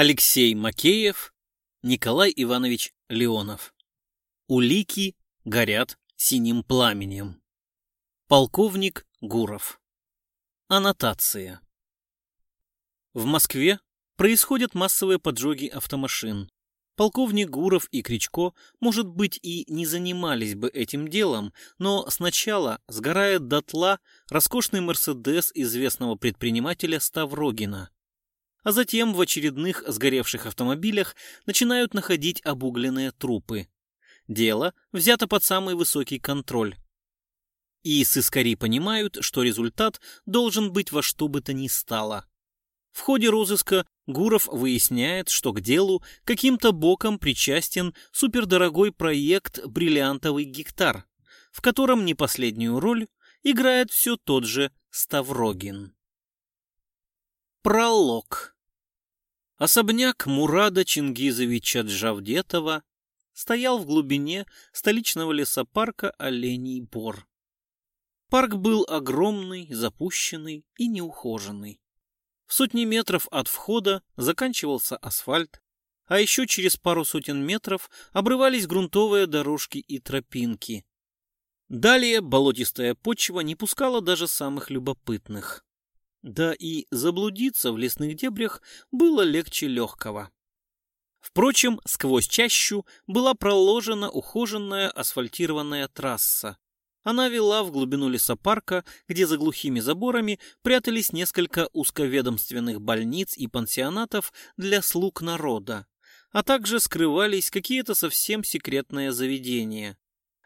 Алексей Макеев, Николай Иванович Леонов. Улики горят синим пламенем. Полковник Гуров. Аннотация. В Москве происходят массовые поджоги автомашин. Полковник Гуров и Кричко, может быть, и не занимались бы этим делом, но сначала сгорает дотла роскошный «Мерседес» известного предпринимателя Ставрогина. А затем в очередных сгоревших автомобилях начинают находить обугленные трупы. Дело взято под самый высокий контроль. И сыскари понимают, что результат должен быть во что бы то ни стало. В ходе розыска Гуров выясняет, что к делу каким-то боком причастен супердорогой проект «Бриллиантовый гектар», в котором не последнюю роль играет все тот же Ставрогин. Пролог Особняк Мурада Чингизовича Джавдетова стоял в глубине столичного лесопарка Оленей Бор. Парк был огромный, запущенный и неухоженный. В сотни метров от входа заканчивался асфальт, а еще через пару сотен метров обрывались грунтовые дорожки и тропинки. Далее болотистая почва не пускала даже самых любопытных. Да и заблудиться в лесных дебрях было легче легкого. Впрочем, сквозь чащу была проложена ухоженная асфальтированная трасса, она вела в глубину лесопарка, где за глухими заборами прятались несколько узковедомственных больниц и пансионатов для слуг народа, а также скрывались какие-то совсем секретные заведения.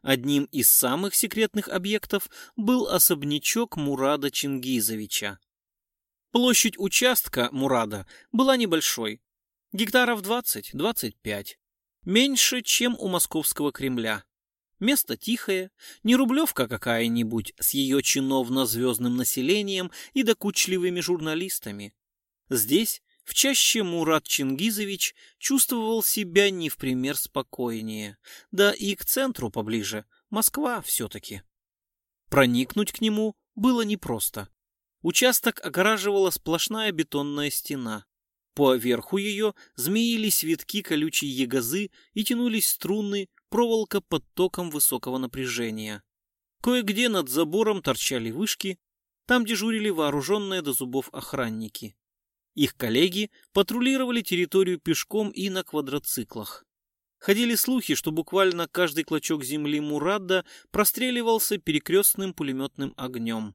Одним из самых секретных объектов был особнячок Мурада Чингизовича. Площадь участка Мурада была небольшой, гектаров 20-25, меньше, чем у московского Кремля. Место тихое, не рублевка какая-нибудь с ее чиновно-звездным населением и докучливыми журналистами. Здесь, в чаще Мурат Чингизович чувствовал себя не в пример спокойнее, да и к центру поближе, Москва все-таки. Проникнуть к нему было непросто. Участок огораживала сплошная бетонная стена. По верху ее змеились витки колючей ягозы и тянулись струны проволока под током высокого напряжения. Кое-где над забором торчали вышки, там дежурили вооруженные до зубов охранники. Их коллеги патрулировали территорию пешком и на квадроциклах. Ходили слухи, что буквально каждый клочок земли Мурада простреливался перекрестным пулеметным огнем.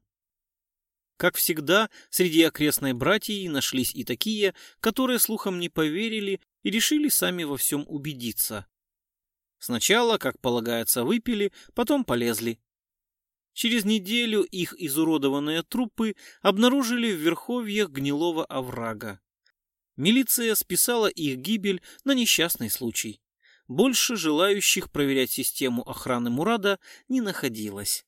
Как всегда, среди окрестной братьи нашлись и такие, которые слухам не поверили и решили сами во всем убедиться. Сначала, как полагается, выпили, потом полезли. Через неделю их изуродованные трупы обнаружили в верховьях гнилого оврага. Милиция списала их гибель на несчастный случай. Больше желающих проверять систему охраны Мурада не находилось.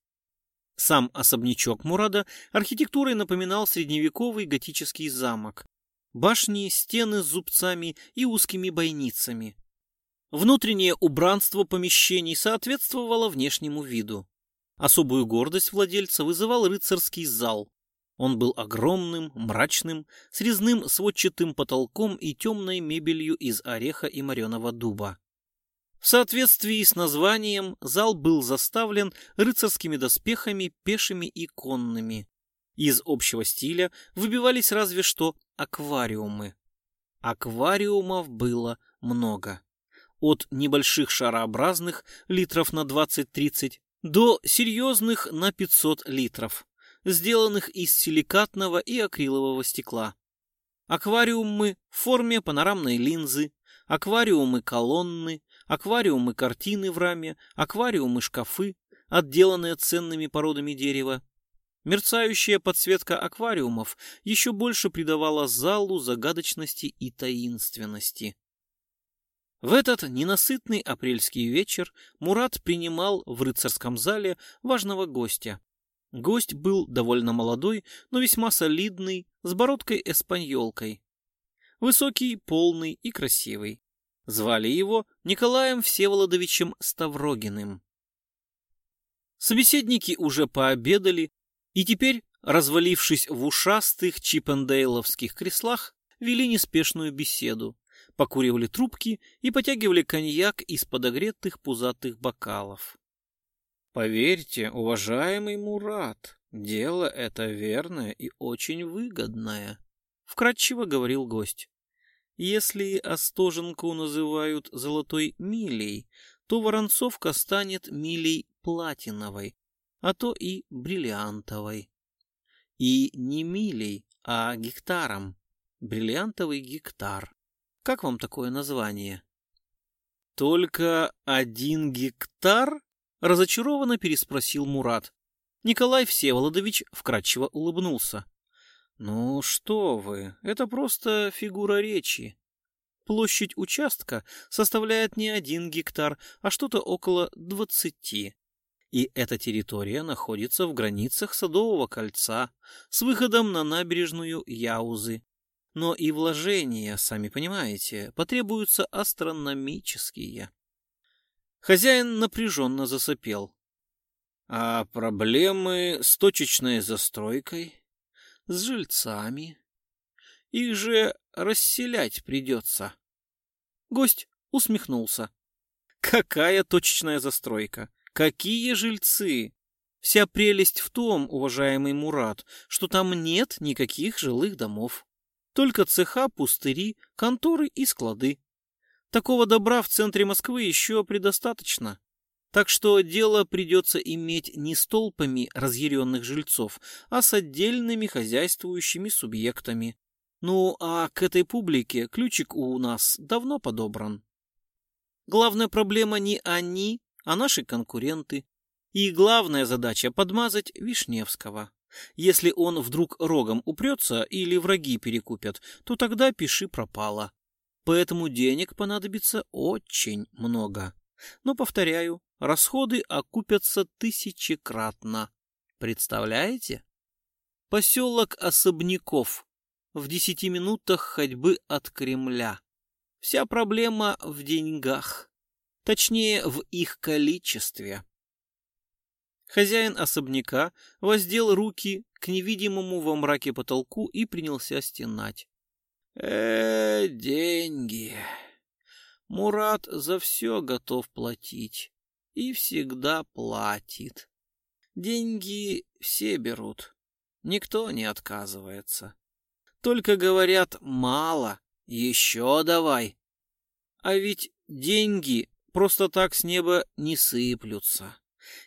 Сам особнячок Мурада архитектурой напоминал средневековый готический замок. Башни, стены с зубцами и узкими бойницами. Внутреннее убранство помещений соответствовало внешнему виду. Особую гордость владельца вызывал рыцарский зал. Он был огромным, мрачным, с резным сводчатым потолком и темной мебелью из ореха и мореного дуба. В соответствии с названием зал был заставлен рыцарскими доспехами, пешими и конными. Из общего стиля выбивались разве что аквариумы. Аквариумов было много от небольших шарообразных литров на 20-30 до серьезных на 500 литров, сделанных из силикатного и акрилового стекла. Аквариумы в форме панорамной линзы, аквариумы-колонны, аквариумы-картины в раме, аквариумы-шкафы, отделанные ценными породами дерева. Мерцающая подсветка аквариумов еще больше придавала залу загадочности и таинственности. В этот ненасытный апрельский вечер Мурат принимал в рыцарском зале важного гостя. Гость был довольно молодой, но весьма солидный, с бородкой-эспаньолкой. Высокий, полный и красивый. Звали его Николаем Всеволодовичем Ставрогиным. Собеседники уже пообедали, и теперь, развалившись в ушастых чипендейловских креслах, вели неспешную беседу, покуривали трубки и потягивали коньяк из подогретых пузатых бокалов. Поверьте, уважаемый Мурат, дело это верное и очень выгодное, вкратчиво говорил гость. Если Остоженку называют золотой милей, то Воронцовка станет милей платиновой, а то и бриллиантовой. И не милей, а гектаром. Бриллиантовый гектар. Как вам такое название? Только один гектар? Разочарованно переспросил Мурат. Николай Всеволодович вкратчиво улыбнулся. Ну что вы, это просто фигура речи. Площадь участка составляет не один гектар, а что-то около двадцати. И эта территория находится в границах Садового кольца с выходом на набережную Яузы. Но и вложения, сами понимаете, потребуются астрономические. Хозяин напряженно засопел. А проблемы с точечной застройкой, с жильцами? Их же расселять придется. Гость усмехнулся. Какая точечная застройка? Какие жильцы? Вся прелесть в том, уважаемый Мурат, что там нет никаких жилых домов. Только цеха, пустыри, конторы и склады. Такого добра в центре Москвы еще предостаточно. Так что дело придется иметь не с толпами разъяренных жильцов, а с отдельными хозяйствующими субъектами. Ну, а к этой публике ключик у нас давно подобран. Главная проблема не они, а наши конкуренты. И главная задача — подмазать Вишневского. Если он вдруг рогом упрется или враги перекупят, то тогда пиши пропало. Поэтому денег понадобится очень много. Но, повторяю, расходы окупятся тысячекратно. Представляете? Поселок Особняков в десяти минутах ходьбы от Кремля. Вся проблема в деньгах. Точнее, в их количестве. Хозяин особняка воздел руки к невидимому во мраке потолку и принялся стенать. э деньги. Мурат за все готов платить. И всегда платит. Деньги все берут. Никто не отказывается. Только говорят мало, еще давай. А ведь деньги просто так с неба не сыплются.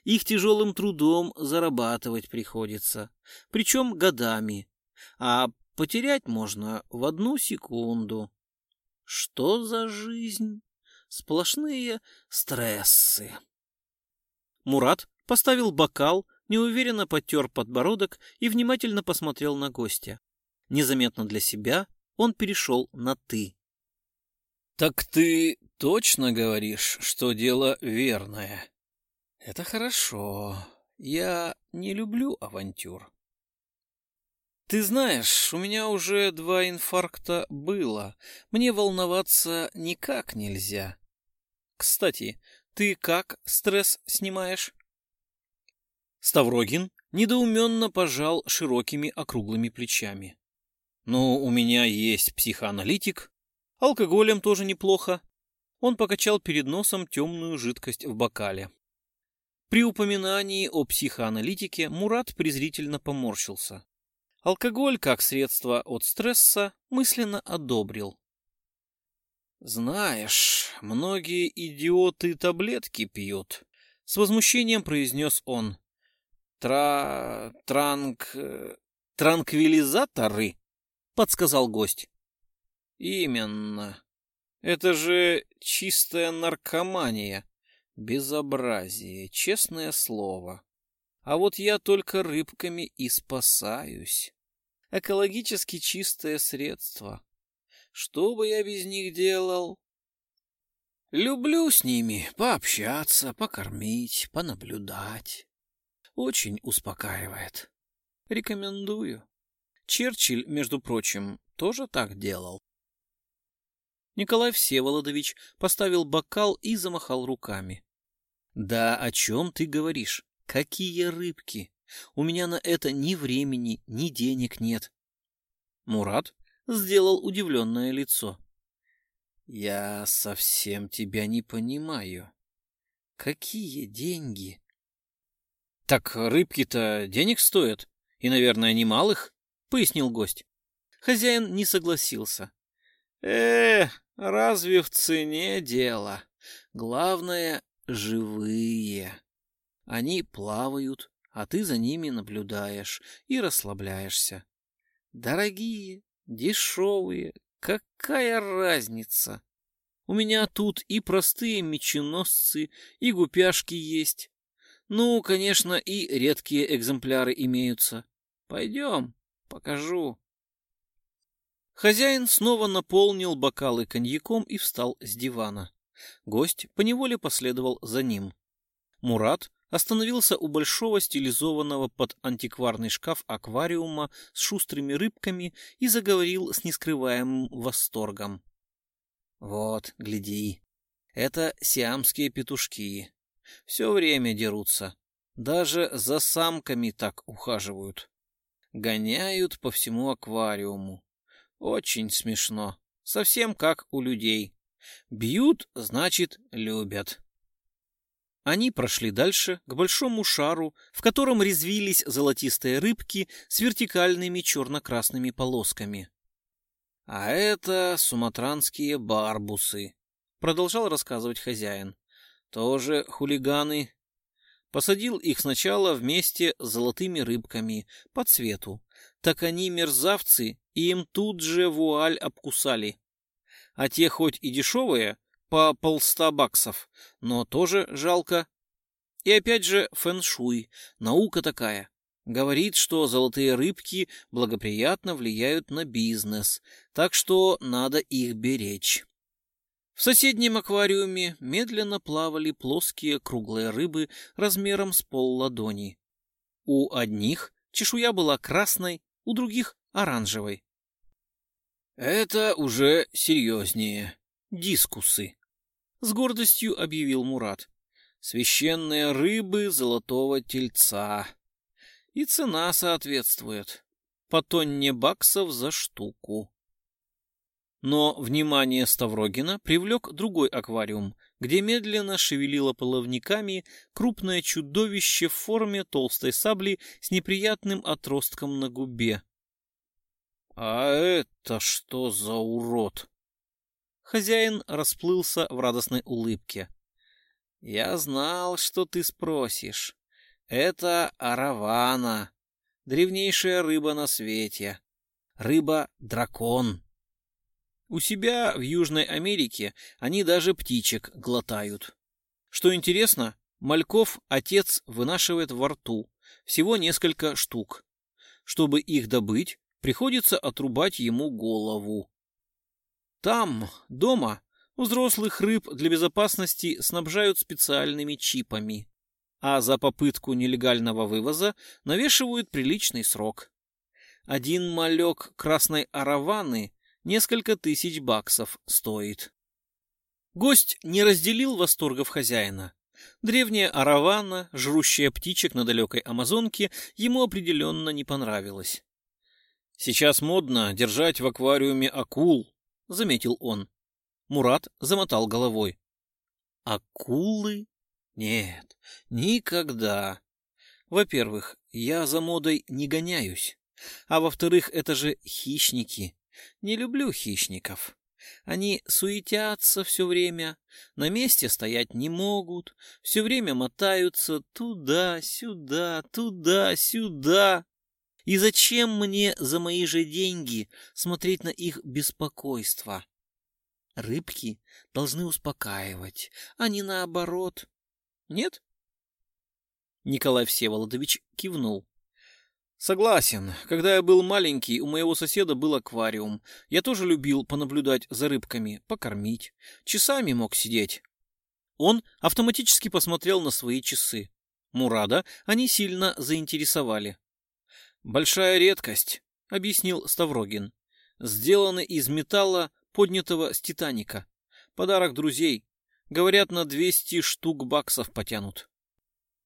Их тяжелым трудом зарабатывать приходится, причем годами, а потерять можно в одну секунду. Что за жизнь? Сплошные стрессы. Мурат поставил бокал, неуверенно потер подбородок и внимательно посмотрел на гостя. Незаметно для себя он перешел на «ты». «Так ты точно говоришь, что дело верное?» Это хорошо. Я не люблю авантюр. Ты знаешь, у меня уже два инфаркта было. Мне волноваться никак нельзя. Кстати, ты как стресс снимаешь? Ставрогин недоуменно пожал широкими округлыми плечами. Ну, у меня есть психоаналитик. Алкоголем тоже неплохо. Он покачал перед носом темную жидкость в бокале. При упоминании о психоаналитике Мурат презрительно поморщился. Алкоголь, как средство от стресса, мысленно одобрил. «Знаешь, многие идиоты таблетки пьют», — с возмущением произнес он. «Тра... транк... транквилизаторы?» — подсказал гость. «Именно. Это же чистая наркомания», Безобразие, честное слово. А вот я только рыбками и спасаюсь. Экологически чистое средство. Что бы я без них делал? Люблю с ними пообщаться, покормить, понаблюдать. Очень успокаивает. Рекомендую. Черчилль, между прочим, тоже так делал. Николай Всеволодович поставил бокал и замахал руками. «Да о чем ты говоришь? Какие рыбки? У меня на это ни времени, ни денег нет». Мурат сделал удивленное лицо. Я совсем тебя не понимаю. Какие деньги? Так рыбки-то денег стоят, и, наверное, немалых, пояснил гость. Хозяин не согласился. Э, разве в цене дело? Главное — живые. Они плавают, а ты за ними наблюдаешь и расслабляешься. Дорогие, дешевые, какая разница? У меня тут и простые меченосцы, и гупяшки есть. Ну, конечно, и редкие экземпляры имеются. Пойдем, покажу. Хозяин снова наполнил бокалы коньяком и встал с дивана. Гость поневоле последовал за ним. Мурат остановился у большого стилизованного под антикварный шкаф аквариума с шустрыми рыбками и заговорил с нескрываемым восторгом. «Вот, гляди, это сиамские петушки. Все время дерутся. Даже за самками так ухаживают. Гоняют по всему аквариуму. Очень смешно. Совсем как у людей. Бьют, значит, любят. Они прошли дальше, к большому шару, в котором резвились золотистые рыбки с вертикальными черно-красными полосками. «А это суматранские барбусы», — продолжал рассказывать хозяин. «Тоже хулиганы. Посадил их сначала вместе с золотыми рыбками по цвету. Так они мерзавцы, и им тут же вуаль обкусали. А те хоть и дешевые, по полста баксов, но тоже жалко. И опять же фэн-шуй, наука такая. Говорит, что золотые рыбки благоприятно влияют на бизнес, так что надо их беречь. В соседнем аквариуме медленно плавали плоские круглые рыбы размером с пол ладони. У одних чешуя была красной, у других — оранжевой. Это уже серьезнее. Дискусы с гордостью объявил Мурат. Священные рыбы золотого тельца. И цена соответствует. По тонне баксов за штуку. Но внимание Ставрогина привлек другой аквариум, где медленно шевелило половниками крупное чудовище в форме толстой сабли с неприятным отростком на губе. «А это что за урод?» Хозяин расплылся в радостной улыбке. «Я знал, что ты спросишь. Это аравана, древнейшая рыба на свете. Рыба-дракон. У себя в Южной Америке они даже птичек глотают. Что интересно, мальков отец вынашивает во рту, всего несколько штук. Чтобы их добыть, приходится отрубать ему голову. Там, дома, взрослых рыб для безопасности снабжают специальными чипами, а за попытку нелегального вывоза навешивают приличный срок. Один малек красной араваны несколько тысяч баксов стоит. Гость не разделил восторгов хозяина. Древняя аравана, жрущая птичек на далекой Амазонке, ему определенно не понравилась. Сейчас модно держать в аквариуме акул, — заметил он. Мурат замотал головой. «Акулы? Нет, никогда. Во-первых, я за модой не гоняюсь. А во-вторых, это же хищники. Не люблю хищников. Они суетятся все время, на месте стоять не могут, все время мотаются туда-сюда, туда-сюда. И зачем мне за мои же деньги смотреть на их беспокойство? Рыбки должны успокаивать, а не наоборот. Нет? Николай Всеволодович кивнул. Согласен. Когда я был маленький, у моего соседа был аквариум. Я тоже любил понаблюдать за рыбками, покормить. Часами мог сидеть. Он автоматически посмотрел на свои часы. Мурада они сильно заинтересовали. Большая редкость, объяснил Ставрогин. Сделаны из металла, поднятого с Титаника. Подарок друзей. Говорят, на 200 штук баксов потянут.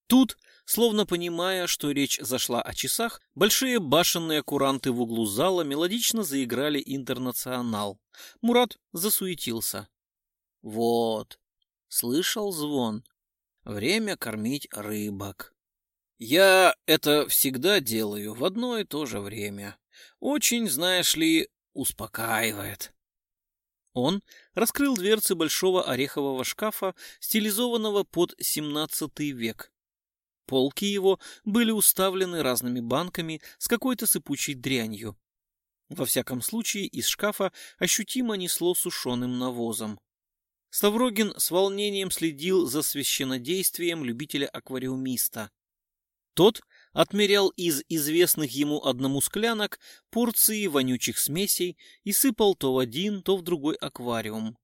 Тут, словно понимая, что речь зашла о часах, большие башенные куранты в углу зала мелодично заиграли «Интернационал». Мурат засуетился. «Вот, слышал звон? Время кормить рыбок». «Я это всегда делаю в одно и то же время. Очень, знаешь ли, успокаивает». Он раскрыл дверцы большого орехового шкафа, стилизованного под XVII век. Полки его были уставлены разными банками с какой-то сыпучей дрянью. Во всяком случае, из шкафа ощутимо несло сушеным навозом. Ставрогин с волнением следил за священнодействием любителя-аквариумиста. Тот отмерял из известных ему одному склянок порции вонючих смесей и сыпал то в один, то в другой аквариум.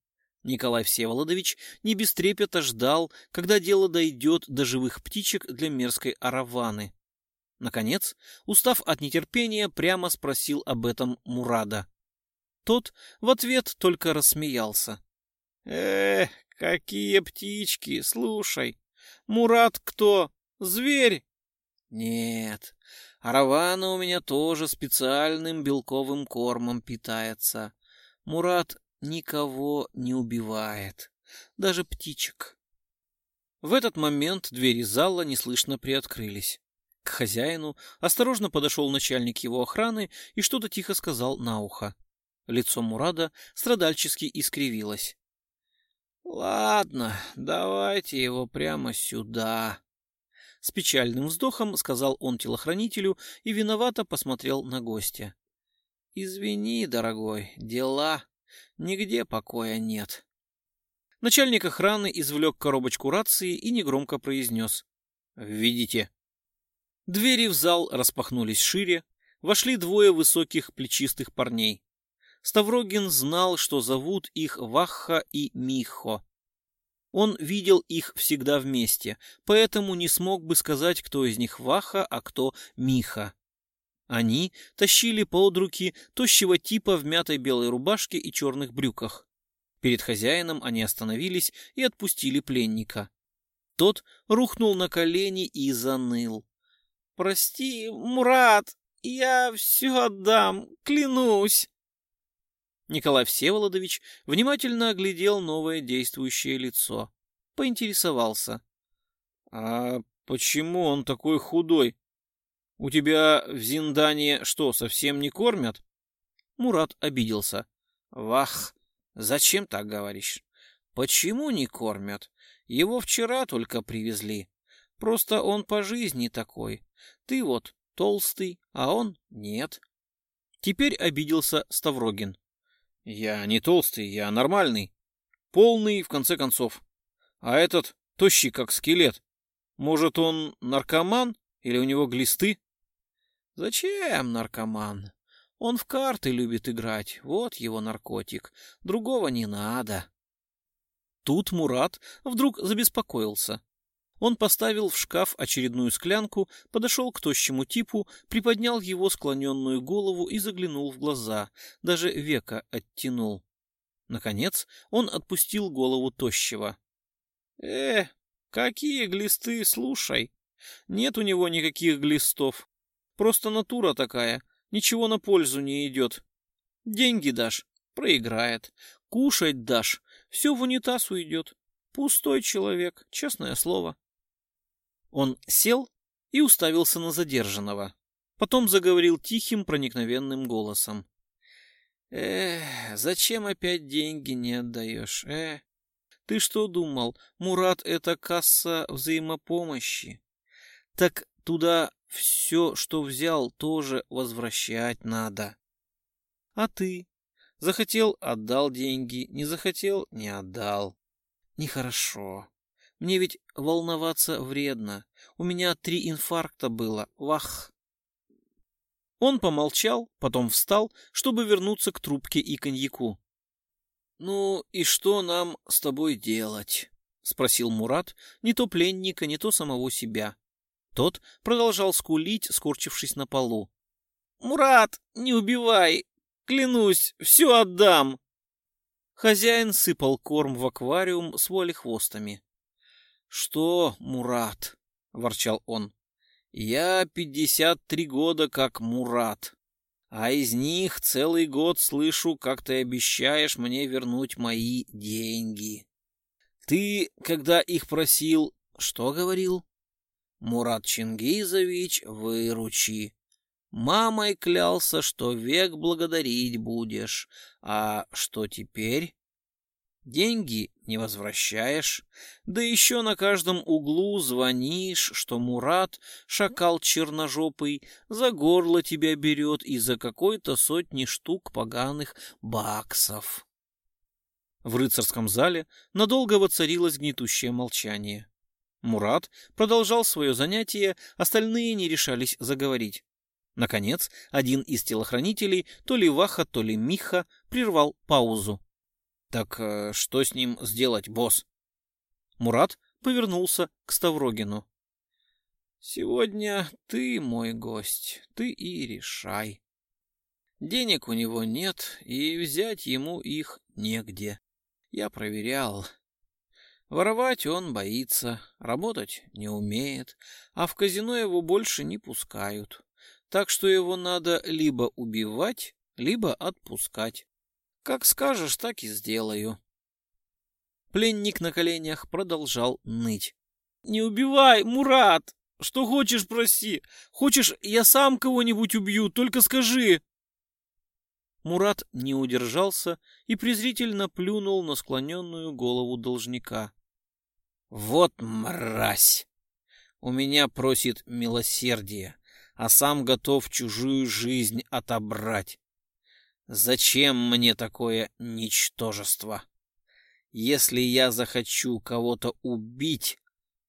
Николай Всеволодович не без трепета ждал, когда дело дойдет до живых птичек для мерзкой араваны. Наконец, устав от нетерпения, прямо спросил об этом Мурада. Тот в ответ только рассмеялся. «Эх, какие птички, слушай! Мурат кто? Зверь? Нет, аравана у меня тоже специальным белковым кормом питается. Мурат никого не убивает, даже птичек. В этот момент двери зала неслышно приоткрылись. К хозяину осторожно подошел начальник его охраны и что-то тихо сказал на ухо. Лицо Мурада страдальчески искривилось. — Ладно, давайте его прямо сюда, с печальным вздохом сказал он телохранителю и виновато посмотрел на гостя. «Извини, дорогой, дела. Нигде покоя нет». Начальник охраны извлек коробочку рации и негромко произнес. «Введите». Двери в зал распахнулись шире, вошли двое высоких плечистых парней. Ставрогин знал, что зовут их Вахха и Михо. Он видел их всегда вместе, поэтому не смог бы сказать, кто из них Ваха, а кто Миха. Они тащили под руки тощего типа в мятой белой рубашке и черных брюках. Перед хозяином они остановились и отпустили пленника. Тот рухнул на колени и заныл. «Прости, Мурат, я все отдам, клянусь!» Николай Всеволодович внимательно оглядел новое действующее лицо. Поинтересовался. — А почему он такой худой? У тебя в Зиндане что, совсем не кормят? Мурат обиделся. — Вах, зачем так говоришь? Почему не кормят? Его вчера только привезли. Просто он по жизни такой. Ты вот толстый, а он нет. Теперь обиделся Ставрогин. Я не толстый, я нормальный. Полный, в конце концов. А этот тощий, как скелет. Может, он наркоман или у него глисты? Зачем наркоман? Он в карты любит играть. Вот его наркотик. Другого не надо. Тут Мурат вдруг забеспокоился. Он поставил в шкаф очередную склянку, подошел к тощему типу, приподнял его склоненную голову и заглянул в глаза, даже века оттянул. Наконец он отпустил голову тощего. — Э, какие глисты, слушай. Нет у него никаких глистов. Просто натура такая, ничего на пользу не идет. Деньги дашь — проиграет. Кушать дашь — все в унитаз уйдет. Пустой человек, честное слово. Он сел и уставился на задержанного. Потом заговорил тихим, проникновенным голосом. «Эх, зачем опять деньги не отдаешь, э? Ты что думал, Мурат — это касса взаимопомощи? Так туда все, что взял, тоже возвращать надо. А ты? Захотел — отдал деньги, не захотел — не отдал. Нехорошо. Мне ведь волноваться вредно. У меня три инфаркта было. Вах! Он помолчал, потом встал, чтобы вернуться к трубке и коньяку. «Ну и что нам с тобой делать?» — спросил Мурат, не то пленника, не то самого себя. Тот продолжал скулить, скорчившись на полу. «Мурат, не убивай! Клянусь, все отдам!» Хозяин сыпал корм в аквариум с волехвостами. «Что, Мурат?» — ворчал он. «Я пятьдесят три года как Мурат, а из них целый год слышу, как ты обещаешь мне вернуть мои деньги. Ты, когда их просил, что говорил? Мурат Чингизович, выручи. Мамой клялся, что век благодарить будешь. А что теперь? Деньги не возвращаешь, да еще на каждом углу звонишь, что Мурат, шакал черножопый, за горло тебя берет из-за какой-то сотни штук поганых баксов. В рыцарском зале надолго воцарилось гнетущее молчание. Мурат продолжал свое занятие, остальные не решались заговорить. Наконец, один из телохранителей, то ли Ваха, то ли Миха, прервал паузу. «Так э, что с ним сделать, босс?» Мурат повернулся к Ставрогину. «Сегодня ты мой гость, ты и решай. Денег у него нет, и взять ему их негде. Я проверял. Воровать он боится, работать не умеет, а в казино его больше не пускают так что его надо либо убивать, либо отпускать. Как скажешь, так и сделаю. Пленник на коленях продолжал ныть. «Не убивай, Мурат! Что хочешь, проси! Хочешь, я сам кого-нибудь убью, только скажи!» Мурат не удержался и презрительно плюнул на склоненную голову должника. «Вот мразь! У меня просит милосердие, а сам готов чужую жизнь отобрать. Зачем мне такое ничтожество? Если я захочу кого-то убить,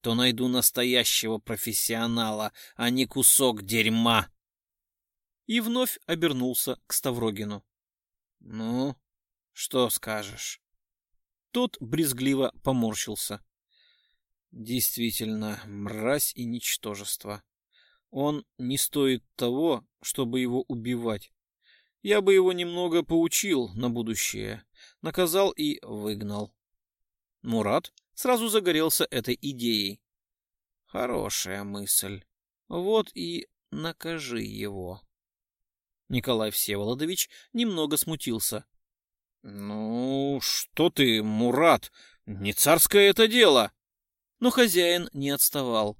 то найду настоящего профессионала, а не кусок дерьма. И вновь обернулся к Ставрогину. Ну, что скажешь? Тот брезгливо поморщился. Действительно, мразь и ничтожество. Он не стоит того, чтобы его убивать. Я бы его немного поучил на будущее, наказал и выгнал. Мурат сразу загорелся этой идеей. Хорошая мысль. Вот и накажи его. Николай Всеволодович немного смутился. Ну, что ты, Мурат, не царское это дело. Но хозяин не отставал.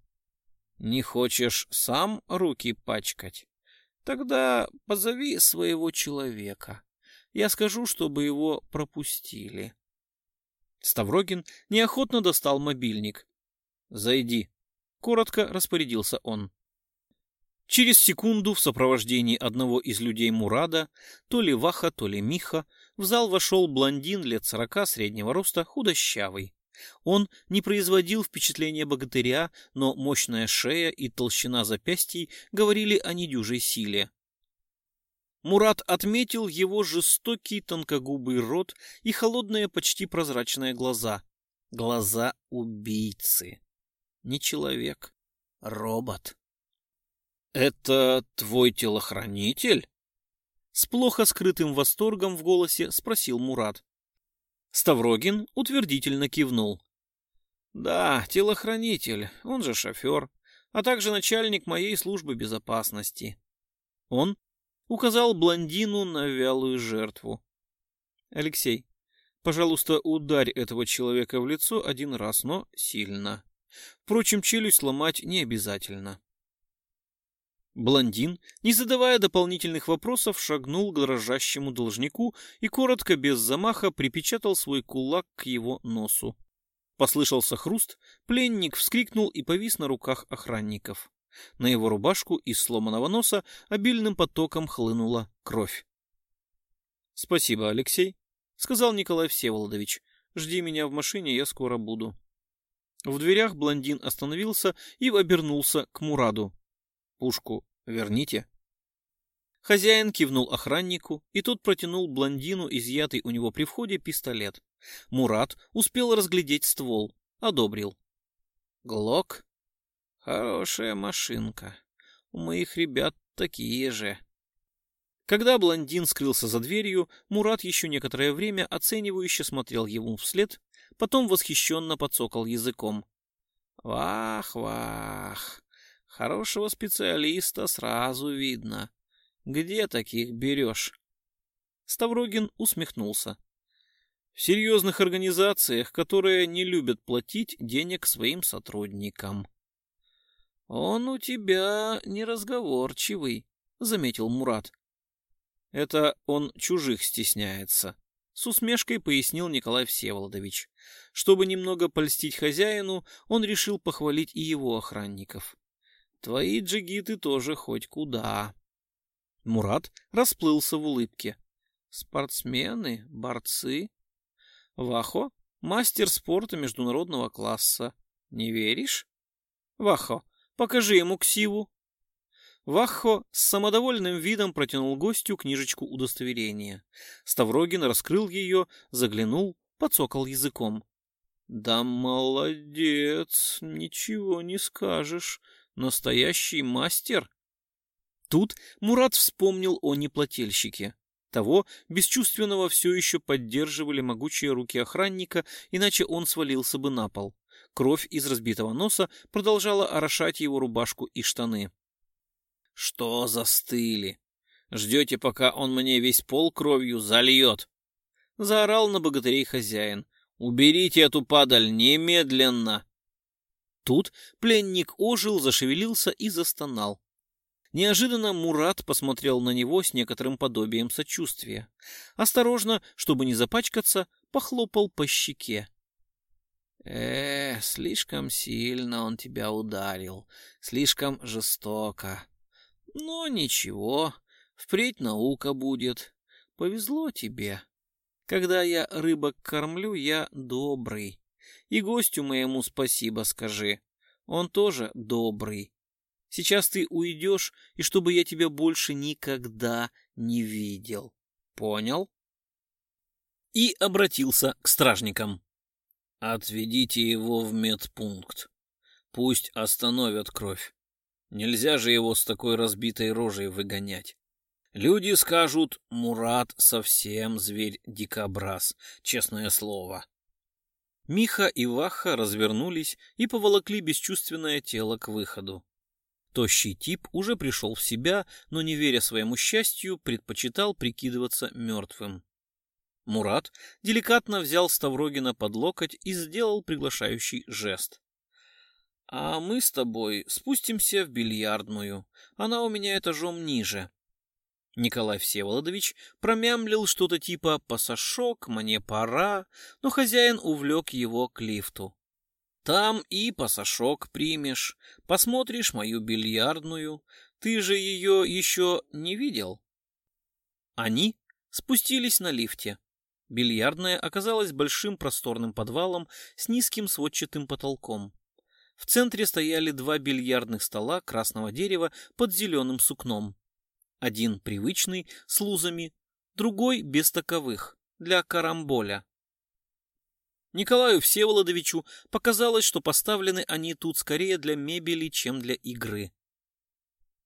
Не хочешь сам руки пачкать? Тогда позови своего человека. Я скажу, чтобы его пропустили. Ставрогин неохотно достал мобильник. «Зайди», — коротко распорядился он. Через секунду в сопровождении одного из людей Мурада, то ли Ваха, то ли Миха, в зал вошел блондин лет сорока среднего роста, худощавый. Он не производил впечатления богатыря, но мощная шея и толщина запястий говорили о недюжей силе. Мурат отметил его жестокий тонкогубый рот и холодные почти прозрачные глаза. Глаза убийцы. Не человек, робот. «Это твой телохранитель?» С плохо скрытым восторгом в голосе спросил Мурат. Ставрогин утвердительно кивнул. «Да, телохранитель, он же шофер, а также начальник моей службы безопасности». Он указал блондину на вялую жертву. «Алексей, пожалуйста, ударь этого человека в лицо один раз, но сильно. Впрочем, челюсть ломать не обязательно». Блондин, не задавая дополнительных вопросов, шагнул к дрожащему должнику и коротко, без замаха, припечатал свой кулак к его носу. Послышался хруст, пленник вскрикнул и повис на руках охранников. На его рубашку из сломанного носа обильным потоком хлынула кровь. — Спасибо, Алексей, — сказал Николай Всеволодович. — Жди меня в машине, я скоро буду. В дверях блондин остановился и обернулся к Мураду. Пушку верните. Хозяин кивнул охраннику, и тот протянул блондину изъятый у него при входе пистолет. Мурат успел разглядеть ствол, одобрил. Глок? Хорошая машинка. У моих ребят такие же. Когда блондин скрылся за дверью, Мурат еще некоторое время оценивающе смотрел ему вслед, потом восхищенно подсокал языком. Вах-вах. Хорошего специалиста сразу видно. Где таких берешь? Ставрогин усмехнулся. В серьезных организациях, которые не любят платить денег своим сотрудникам. Он у тебя неразговорчивый, заметил Мурат. Это он чужих стесняется, с усмешкой пояснил Николай Всеволодович. Чтобы немного польстить хозяину, он решил похвалить и его охранников. Твои джигиты тоже хоть куда. Мурат расплылся в улыбке. Спортсмены, борцы. Вахо — мастер спорта международного класса. Не веришь? Вахо, покажи ему ксиву. Вахо с самодовольным видом протянул гостю книжечку удостоверения. Ставрогин раскрыл ее, заглянул, подсокал языком. «Да молодец, ничего не скажешь. Настоящий мастер». Тут Мурат вспомнил о неплательщике. Того бесчувственного все еще поддерживали могучие руки охранника, иначе он свалился бы на пол. Кровь из разбитого носа продолжала орошать его рубашку и штаны. Что застыли? Ждете, пока он мне весь пол кровью зальет? Заорал на богатырей хозяин. Уберите эту падаль немедленно! Тут пленник ожил, зашевелился и застонал. Неожиданно Мурат посмотрел на него с некоторым подобием сочувствия. Осторожно, чтобы не запачкаться, похлопал по щеке. «Э, слишком сильно он тебя ударил, слишком жестоко. Но ничего, впредь наука будет. Повезло тебе. Когда я рыбок кормлю, я добрый. И гостю моему спасибо скажи. Он тоже добрый. Сейчас ты уйдешь, и чтобы я тебя больше никогда не видел. Понял? И обратился к стражникам. Отведите его в медпункт. Пусть остановят кровь. Нельзя же его с такой разбитой рожей выгонять. Люди скажут, Мурат совсем зверь-дикобраз, честное слово. Миха и Ваха развернулись и поволокли бесчувственное тело к выходу. Тощий тип уже пришел в себя, но, не веря своему счастью, предпочитал прикидываться мертвым. Мурат деликатно взял Ставрогина под локоть и сделал приглашающий жест. А мы с тобой спустимся в бильярдную. Она у меня этажом ниже. Николай Всеволодович промямлил что-то типа «пасашок, мне пора», но хозяин увлек его к лифту. «Там и пасашок примешь, посмотришь мою бильярдную. Ты же ее еще не видел?» Они спустились на лифте. Бильярдная оказалась большим просторным подвалом с низким сводчатым потолком. В центре стояли два бильярдных стола красного дерева под зеленым сукном. Один привычный, с лузами, другой без таковых, для карамболя. Николаю Всеволодовичу показалось, что поставлены они тут скорее для мебели, чем для игры.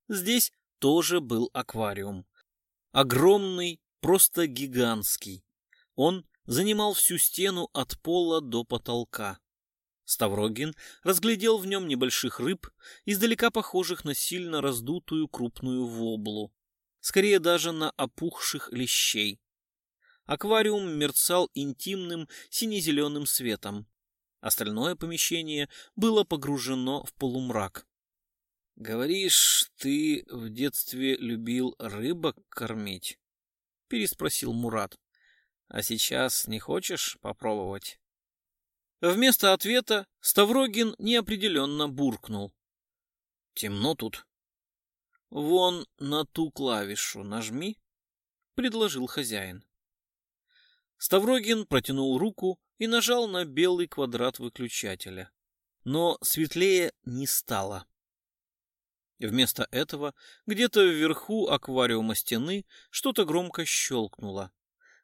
Здесь тоже был аквариум. Огромный, просто гигантский. Он занимал всю стену от пола до потолка. Ставрогин разглядел в нем небольших рыб, издалека похожих на сильно раздутую крупную воблу, скорее даже на опухших лещей. Аквариум мерцал интимным сине-зеленым светом. Остальное помещение было погружено в полумрак. «Говоришь, ты в детстве любил рыбок кормить?» — переспросил Мурат. «А сейчас не хочешь попробовать?» Вместо ответа Ставрогин неопределенно буркнул. Темно тут. Вон на ту клавишу нажми, предложил хозяин. Ставрогин протянул руку и нажал на белый квадрат выключателя. Но светлее не стало. Вместо этого где-то вверху аквариума стены что-то громко щелкнуло.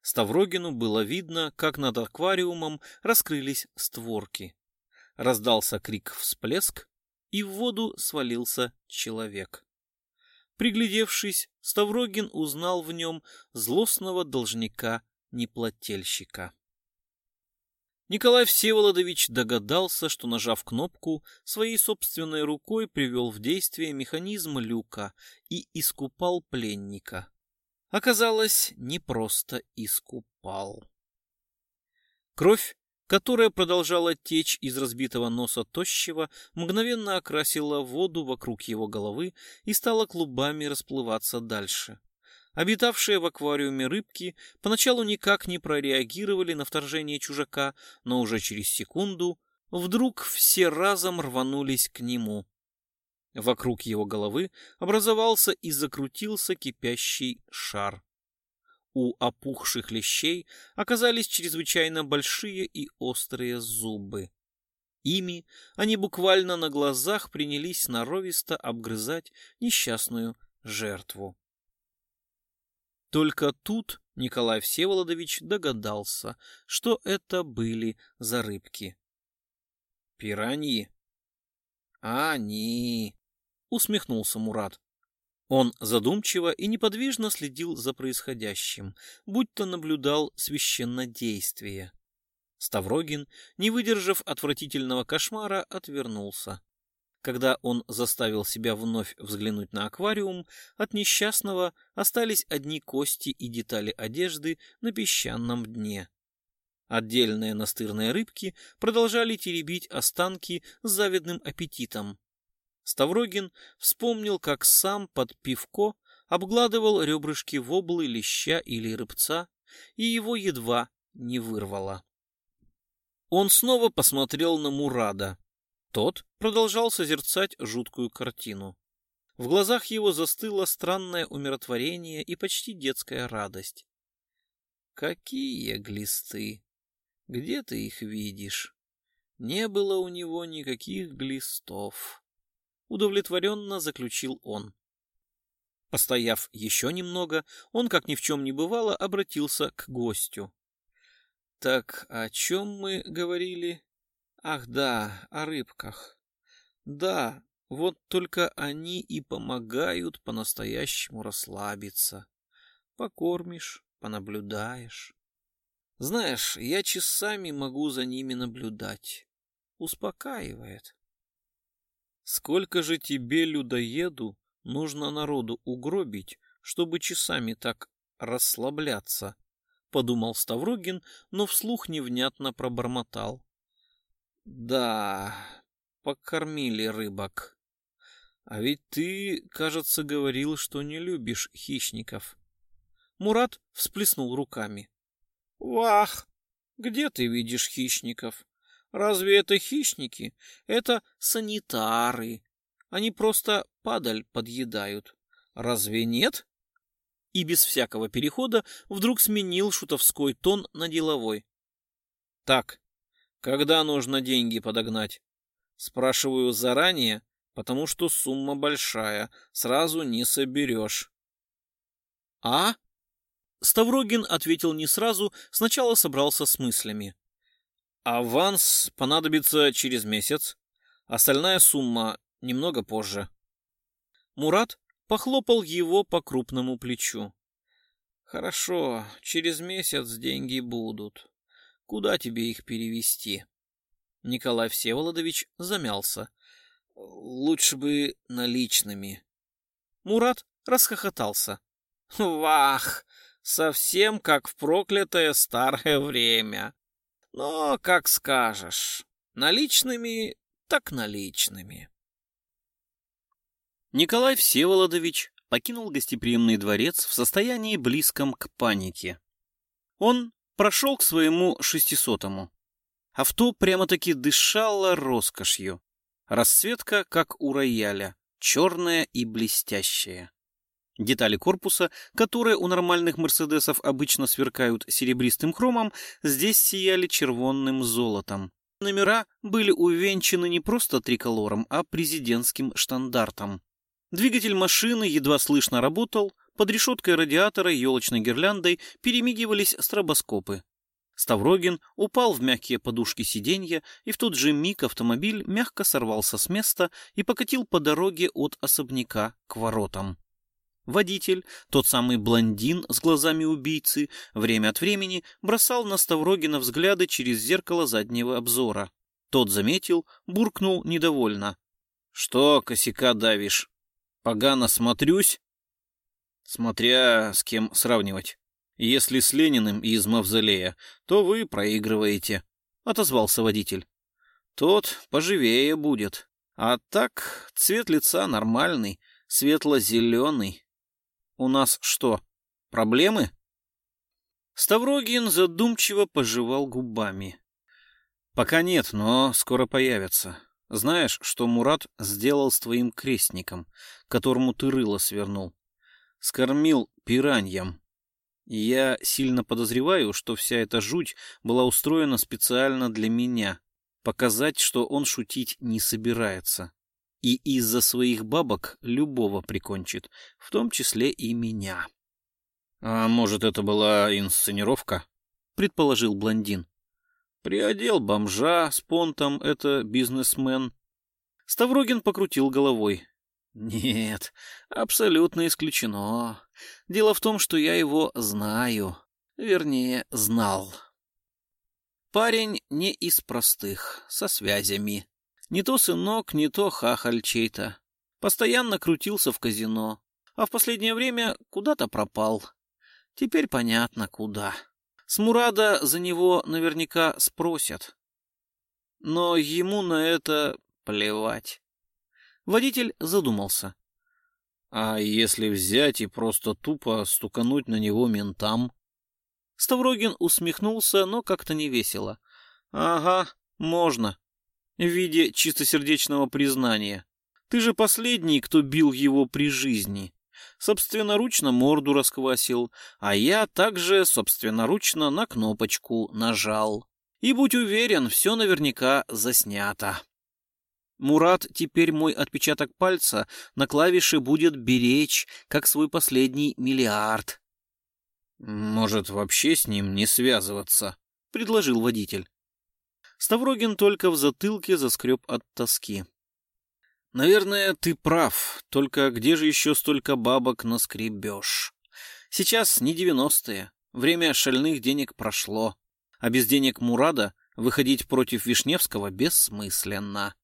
Ставрогину было видно, как над аквариумом раскрылись створки. Раздался крик-всплеск, и в воду свалился человек. Приглядевшись, Ставрогин узнал в нем злостного должника-неплательщика. Николай Всеволодович догадался, что, нажав кнопку, своей собственной рукой привел в действие механизм люка и искупал пленника. Оказалось, не просто искупал. Кровь, которая продолжала течь из разбитого носа тощего, мгновенно окрасила воду вокруг его головы и стала клубами расплываться дальше. Обитавшие в аквариуме рыбки поначалу никак не прореагировали на вторжение чужака, но уже через секунду вдруг все разом рванулись к нему. Вокруг его головы образовался и закрутился кипящий шар. У опухших лещей оказались чрезвычайно большие и острые зубы. Ими они буквально на глазах принялись сноровисто обгрызать несчастную жертву. Только тут Николай Всеволодович догадался, что это были за рыбки. «Пираньи?» «Они!» — усмехнулся Мурат. Он задумчиво и неподвижно следил за происходящим, будто наблюдал священнодействие. Ставрогин, не выдержав отвратительного кошмара, отвернулся. Когда он заставил себя вновь взглянуть на аквариум, от несчастного остались одни кости и детали одежды на песчаном дне. Отдельные настырные рыбки продолжали теребить останки с завидным аппетитом. Ставрогин вспомнил, как сам под пивко обгладывал ребрышки воблы, леща или рыбца, и его едва не вырвало. Он снова посмотрел на Мурада. Тот продолжал созерцать жуткую картину. В глазах его застыло странное умиротворение и почти детская радость. Какие глисты! Где ты их видишь? Не было у него никаких глистов. Удовлетворенно заключил он. Постояв еще немного, он, как ни в чем не бывало, обратился к гостю. — Так о чем мы говорили? Ах да, о рыбках. Да, вот только они и помогают по-настоящему расслабиться. Покормишь, понаблюдаешь. Знаешь, я часами могу за ними наблюдать. Успокаивает. Сколько же тебе, людоеду, нужно народу угробить, чтобы часами так расслабляться? Подумал Ставрогин, но вслух невнятно пробормотал. Да, покормили рыбок. А ведь ты, кажется, говорил, что не любишь хищников. Мурат всплеснул руками. Вах! Где ты видишь хищников? Разве это хищники? Это санитары. Они просто падаль подъедают. Разве нет? И без всякого перехода вдруг сменил шутовской тон на деловой. Так, когда нужно деньги подогнать? Спрашиваю заранее, потому что сумма большая, сразу не соберешь. А? Ставрогин ответил не сразу, сначала собрался с мыслями. Аванс понадобится через месяц, остальная сумма немного позже. Мурат похлопал его по крупному плечу. Хорошо, через месяц деньги будут. Куда тебе их перевести? Николай Всеволодович замялся. Лучше бы наличными. Мурат расхохотался. Вах, совсем как в проклятое старое время. Но, как скажешь, наличными так наличными. Николай Всеволодович покинул гостеприимный дворец в состоянии близком к панике. Он прошел к своему шестисотому. Авто прямо-таки дышало роскошью. Расцветка, как у рояля, черная и блестящая. Детали корпуса, которые у нормальных «Мерседесов» обычно сверкают серебристым хромом, здесь сияли червонным золотом. Номера были увенчаны не просто триколором, а президентским штандартом. Двигатель машины едва слышно работал, под решеткой радиатора елочной гирляндой перемигивались стробоскопы. Ставрогин упал в мягкие подушки сиденья, и в тот же миг автомобиль мягко сорвался с места и покатил по дороге от особняка к воротам. Водитель, тот самый блондин с глазами убийцы, время от времени бросал на Ставрогина взгляды через зеркало заднего обзора. Тот заметил, буркнул недовольно. — Что косяка давишь? Погано смотрюсь? Смотря с кем сравнивать. Если с Лениным из Мавзолея, то вы проигрываете, — отозвался водитель. Тот поживее будет. А так, цвет лица нормальный, светло-зеленый. У нас что, проблемы? Ставрогин задумчиво пожевал губами. Пока нет, но скоро появятся. Знаешь, что Мурат сделал с твоим крестником, которому ты рыло свернул? Скормил пираньям. Я сильно подозреваю, что вся эта жуть была устроена специально для меня, показать, что он шутить не собирается и из-за своих бабок любого прикончит, в том числе и меня. — А может, это была инсценировка? — предположил блондин. — Приодел бомжа с понтом, это бизнесмен. Ставрогин покрутил головой. — Нет, абсолютно исключено. Дело в том, что я его знаю. Вернее, знал. Парень не из простых, со связями. Не то сынок, не то хахаль чей-то. Постоянно крутился в казино, а в последнее время куда-то пропал. Теперь понятно, куда. С Мурада за него наверняка спросят. Но ему на это плевать. Водитель задумался. А если взять и просто тупо стукануть на него ментам? Ставрогин усмехнулся, но как-то не весело. Ага, можно в виде чистосердечного признания. Ты же последний, кто бил его при жизни. Собственноручно морду расквасил, а я также собственноручно на кнопочку нажал. И будь уверен, все наверняка заснято. Мурат теперь мой отпечаток пальца на клавише будет беречь, как свой последний миллиард. «Может, вообще с ним не связываться?» — предложил водитель. Ставрогин только в затылке заскреб от тоски. «Наверное, ты прав, только где же еще столько бабок наскребешь? Сейчас не девяностые, время шальных денег прошло, а без денег Мурада выходить против Вишневского бессмысленно».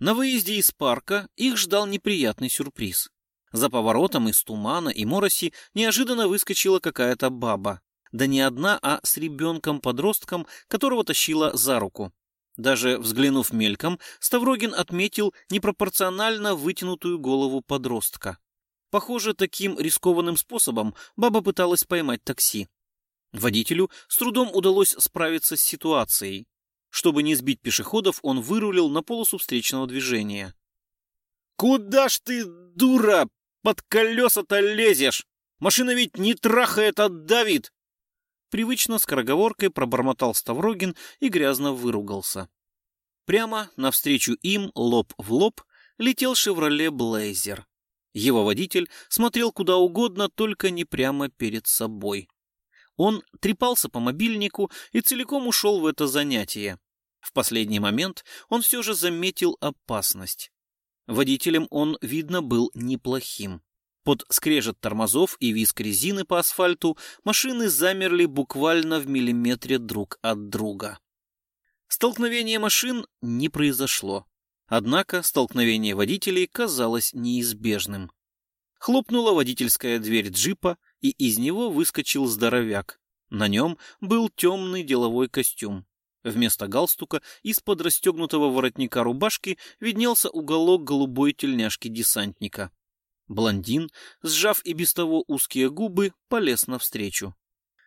На выезде из парка их ждал неприятный сюрприз. За поворотом из тумана и мороси неожиданно выскочила какая-то баба. Да не одна, а с ребенком-подростком, которого тащила за руку. Даже взглянув мельком, Ставрогин отметил непропорционально вытянутую голову подростка. Похоже, таким рискованным способом баба пыталась поймать такси. Водителю с трудом удалось справиться с ситуацией. Чтобы не сбить пешеходов, он вырулил на полосу встречного движения. «Куда ж ты, дура, под колеса-то лезешь? Машина ведь не трахает, а давит!» Привычно скороговоркой пробормотал Ставрогин и грязно выругался. Прямо навстречу им, лоб в лоб, летел «Шевроле Блейзер». Его водитель смотрел куда угодно, только не прямо перед собой. Он трепался по мобильнику и целиком ушел в это занятие. В последний момент он все же заметил опасность. Водителем он, видно, был неплохим. Под скрежет тормозов и виск резины по асфальту машины замерли буквально в миллиметре друг от друга. Столкновение машин не произошло. Однако столкновение водителей казалось неизбежным. Хлопнула водительская дверь джипа, и из него выскочил здоровяк. На нем был темный деловой костюм. Вместо галстука из-под расстегнутого воротника рубашки виднелся уголок голубой тельняшки десантника. Блондин, сжав и без того узкие губы, полез навстречу.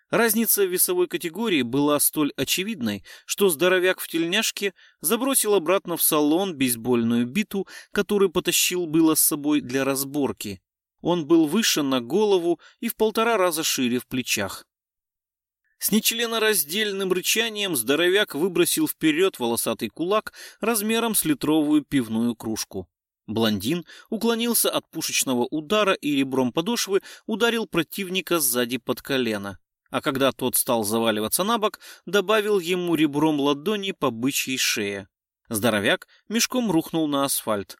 Разница в весовой категории была столь очевидной, что здоровяк в тельняшке забросил обратно в салон бейсбольную биту, которую потащил было с собой для разборки. Он был выше на голову и в полтора раза шире в плечах. С нечленораздельным рычанием здоровяк выбросил вперед волосатый кулак размером с литровую пивную кружку. Блондин уклонился от пушечного удара и ребром подошвы ударил противника сзади под колено, а когда тот стал заваливаться на бок, добавил ему ребром ладони по бычьей шее. Здоровяк мешком рухнул на асфальт.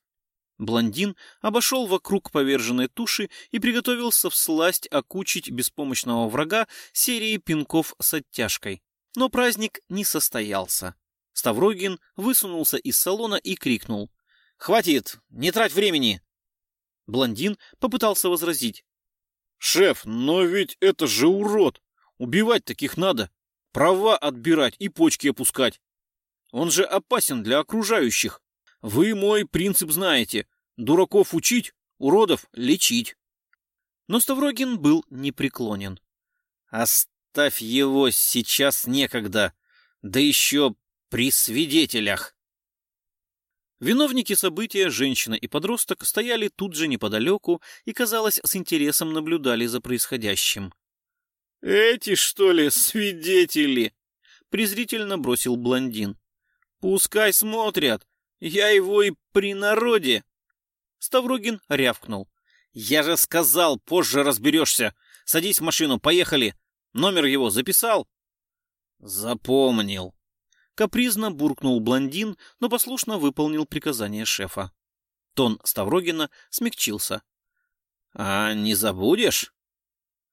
Блондин обошел вокруг поверженной туши и приготовился всласть окучить беспомощного врага серией пинков с оттяжкой. Но праздник не состоялся. Ставрогин высунулся из салона и крикнул. «Хватит! Не трать времени!» Блондин попытался возразить. «Шеф, но ведь это же урод! Убивать таких надо! Права отбирать и почки опускать! Он же опасен для окружающих! Вы мой принцип знаете! Дураков учить, уродов лечить!» Но Ставрогин был непреклонен. «Оставь его, сейчас некогда! Да еще при свидетелях!» Виновники события, женщина и подросток, стояли тут же неподалеку и, казалось, с интересом наблюдали за происходящим. «Эти, что ли, свидетели?» — презрительно бросил блондин. «Пускай смотрят. Я его и при народе». Ставрогин рявкнул. «Я же сказал, позже разберешься. Садись в машину, поехали. Номер его записал?» «Запомнил», Капризно буркнул блондин, но послушно выполнил приказание шефа. Тон Ставрогина смягчился. «А не забудешь?»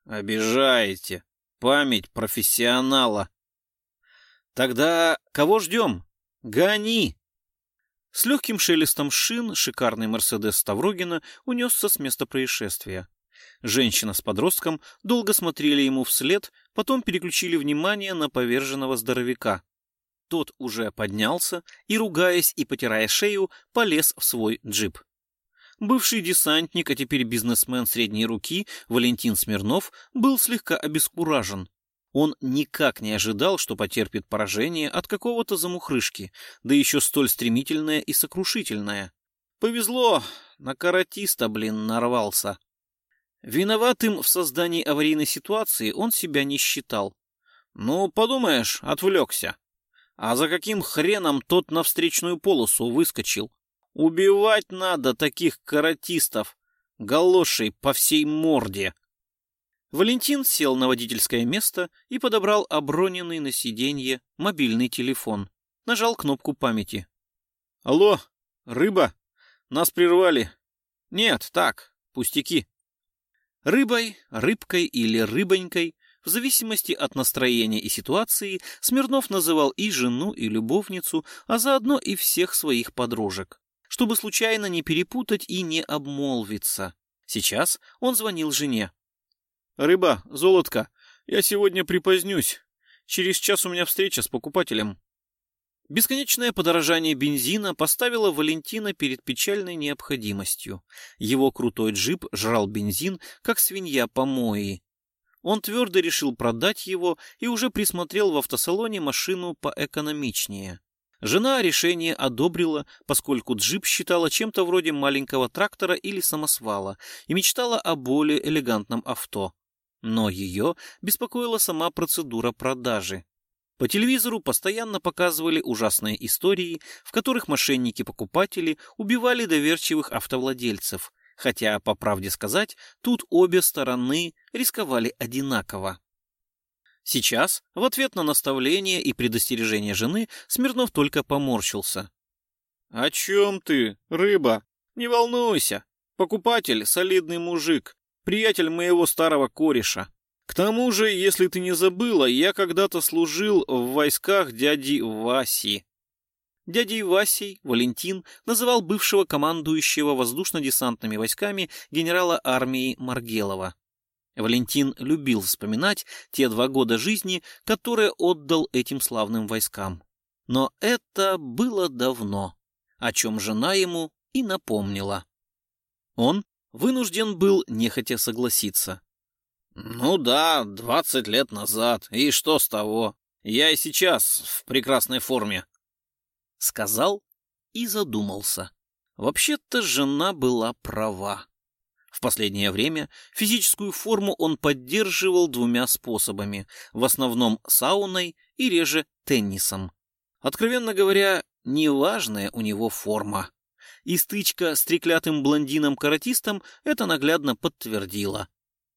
«Обижаете. Память профессионала». «Тогда кого ждем? Гони!» С легким шелестом шин шикарный «Мерседес» Ставрогина унесся с места происшествия. Женщина с подростком долго смотрели ему вслед, потом переключили внимание на поверженного здоровяка. Тот уже поднялся и, ругаясь и потирая шею, полез в свой джип. Бывший десантник, а теперь бизнесмен средней руки, Валентин Смирнов, был слегка обескуражен. Он никак не ожидал, что потерпит поражение от какого-то замухрышки, да еще столь стремительное и сокрушительное. Повезло, на каратиста, блин, нарвался. Виноватым в создании аварийной ситуации он себя не считал. Ну, подумаешь, отвлекся. А за каким хреном тот на встречную полосу выскочил? Убивать надо таких каратистов, галошей по всей морде. Валентин сел на водительское место и подобрал оброненный на сиденье мобильный телефон. Нажал кнопку памяти. «Алло, рыба? Нас прервали». «Нет, так, пустяки». Рыбой, рыбкой или рыбонькой в зависимости от настроения и ситуации Смирнов называл и жену, и любовницу, а заодно и всех своих подружек, чтобы случайно не перепутать и не обмолвиться. Сейчас он звонил жене. «Рыба, золотко, я сегодня припозднюсь. Через час у меня встреча с покупателем». Бесконечное подорожание бензина поставило Валентина перед печальной необходимостью. Его крутой джип жрал бензин, как свинья помои. Он твердо решил продать его и уже присмотрел в автосалоне машину поэкономичнее. Жена решение одобрила, поскольку джип считала чем-то вроде маленького трактора или самосвала и мечтала о более элегантном авто. Но ее беспокоила сама процедура продажи. По телевизору постоянно показывали ужасные истории, в которых мошенники-покупатели убивали доверчивых автовладельцев, хотя, по правде сказать, тут обе стороны рисковали одинаково. Сейчас, в ответ на наставление и предостережение жены, Смирнов только поморщился. — О чем ты, рыба? Не волнуйся. Покупатель — солидный мужик, приятель моего старого кореша. К тому же, если ты не забыла, я когда-то служил в войсках дяди Васи. Дядей Васей Валентин называл бывшего командующего воздушно-десантными войсками генерала армии Маргелова. Валентин любил вспоминать те два года жизни, которые отдал этим славным войскам. Но это было давно, о чем жена ему и напомнила. Он вынужден был нехотя согласиться. «Ну да, двадцать лет назад, и что с того? Я и сейчас в прекрасной форме сказал и задумался. Вообще-то жена была права. В последнее время физическую форму он поддерживал двумя способами, в основном сауной и реже теннисом. Откровенно говоря, неважная у него форма. И стычка с треклятым блондином-каратистом это наглядно подтвердила.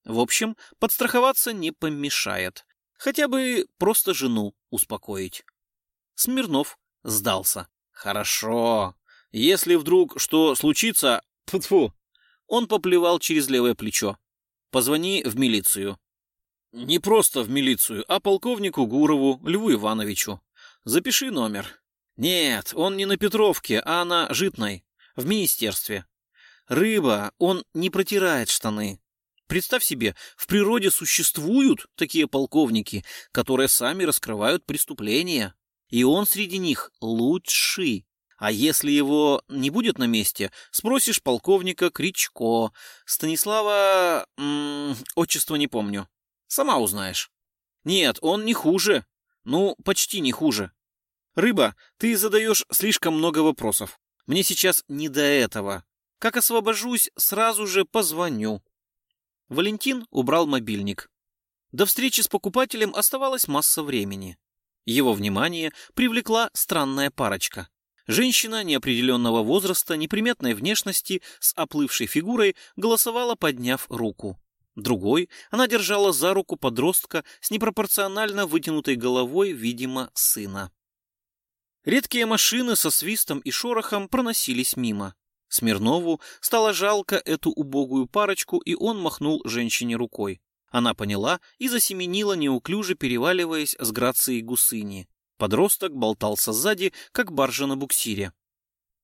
В общем, подстраховаться не помешает. Хотя бы просто жену успокоить. Смирнов сдался. «Хорошо. Если вдруг что случится... Тьфу, Он поплевал через левое плечо. Позвони в милицию. Не просто в милицию, а полковнику Гурову Льву Ивановичу. Запиши номер. Нет, он не на Петровке, а на Житной, в министерстве. Рыба, он не протирает штаны. Представь себе, в природе существуют такие полковники, которые сами раскрывают преступления. И он среди них лучший. А если его не будет на месте, спросишь полковника Кричко. Станислава... М -м, отчество не помню. Сама узнаешь. Нет, он не хуже. Ну, почти не хуже. Рыба, ты задаешь слишком много вопросов. Мне сейчас не до этого. Как освобожусь, сразу же позвоню. Валентин убрал мобильник. До встречи с покупателем оставалась масса времени. Его внимание привлекла странная парочка. Женщина неопределенного возраста, неприметной внешности, с оплывшей фигурой, голосовала, подняв руку. Другой она держала за руку подростка с непропорционально вытянутой головой, видимо, сына. Редкие машины со свистом и шорохом проносились мимо. Смирнову стало жалко эту убогую парочку, и он махнул женщине рукой. Она поняла и засеменила, неуклюже переваливаясь с грацией гусыни. Подросток болтался сзади, как баржа на буксире.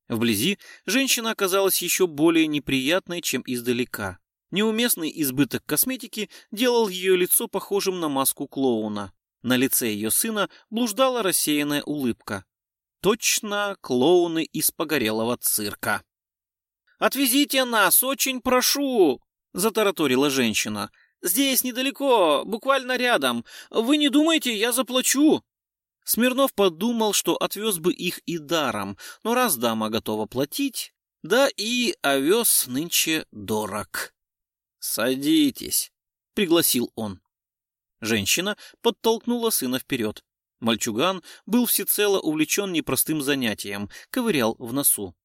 Вблизи женщина оказалась еще более неприятной, чем издалека. Неуместный избыток косметики делал ее лицо похожим на маску клоуна. На лице ее сына блуждала рассеянная улыбка. Точно клоуны из погорелого цирка. «Отвезите нас, очень прошу!» — затараторила женщина. «Здесь недалеко, буквально рядом. Вы не думайте, я заплачу!» Смирнов подумал, что отвез бы их и даром, но раз дама готова платить, да и овес нынче дорог. «Садитесь», — пригласил он. Женщина подтолкнула сына вперед. Мальчуган был всецело увлечен непростым занятием, ковырял в носу.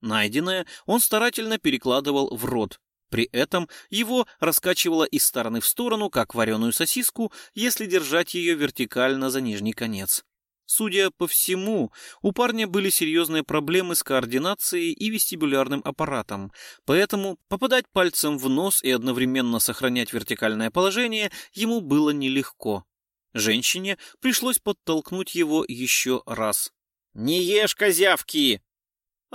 Найденное он старательно перекладывал в рот. При этом его раскачивало из стороны в сторону, как вареную сосиску, если держать ее вертикально за нижний конец. Судя по всему, у парня были серьезные проблемы с координацией и вестибулярным аппаратом, поэтому попадать пальцем в нос и одновременно сохранять вертикальное положение ему было нелегко. Женщине пришлось подтолкнуть его еще раз. «Не ешь козявки!»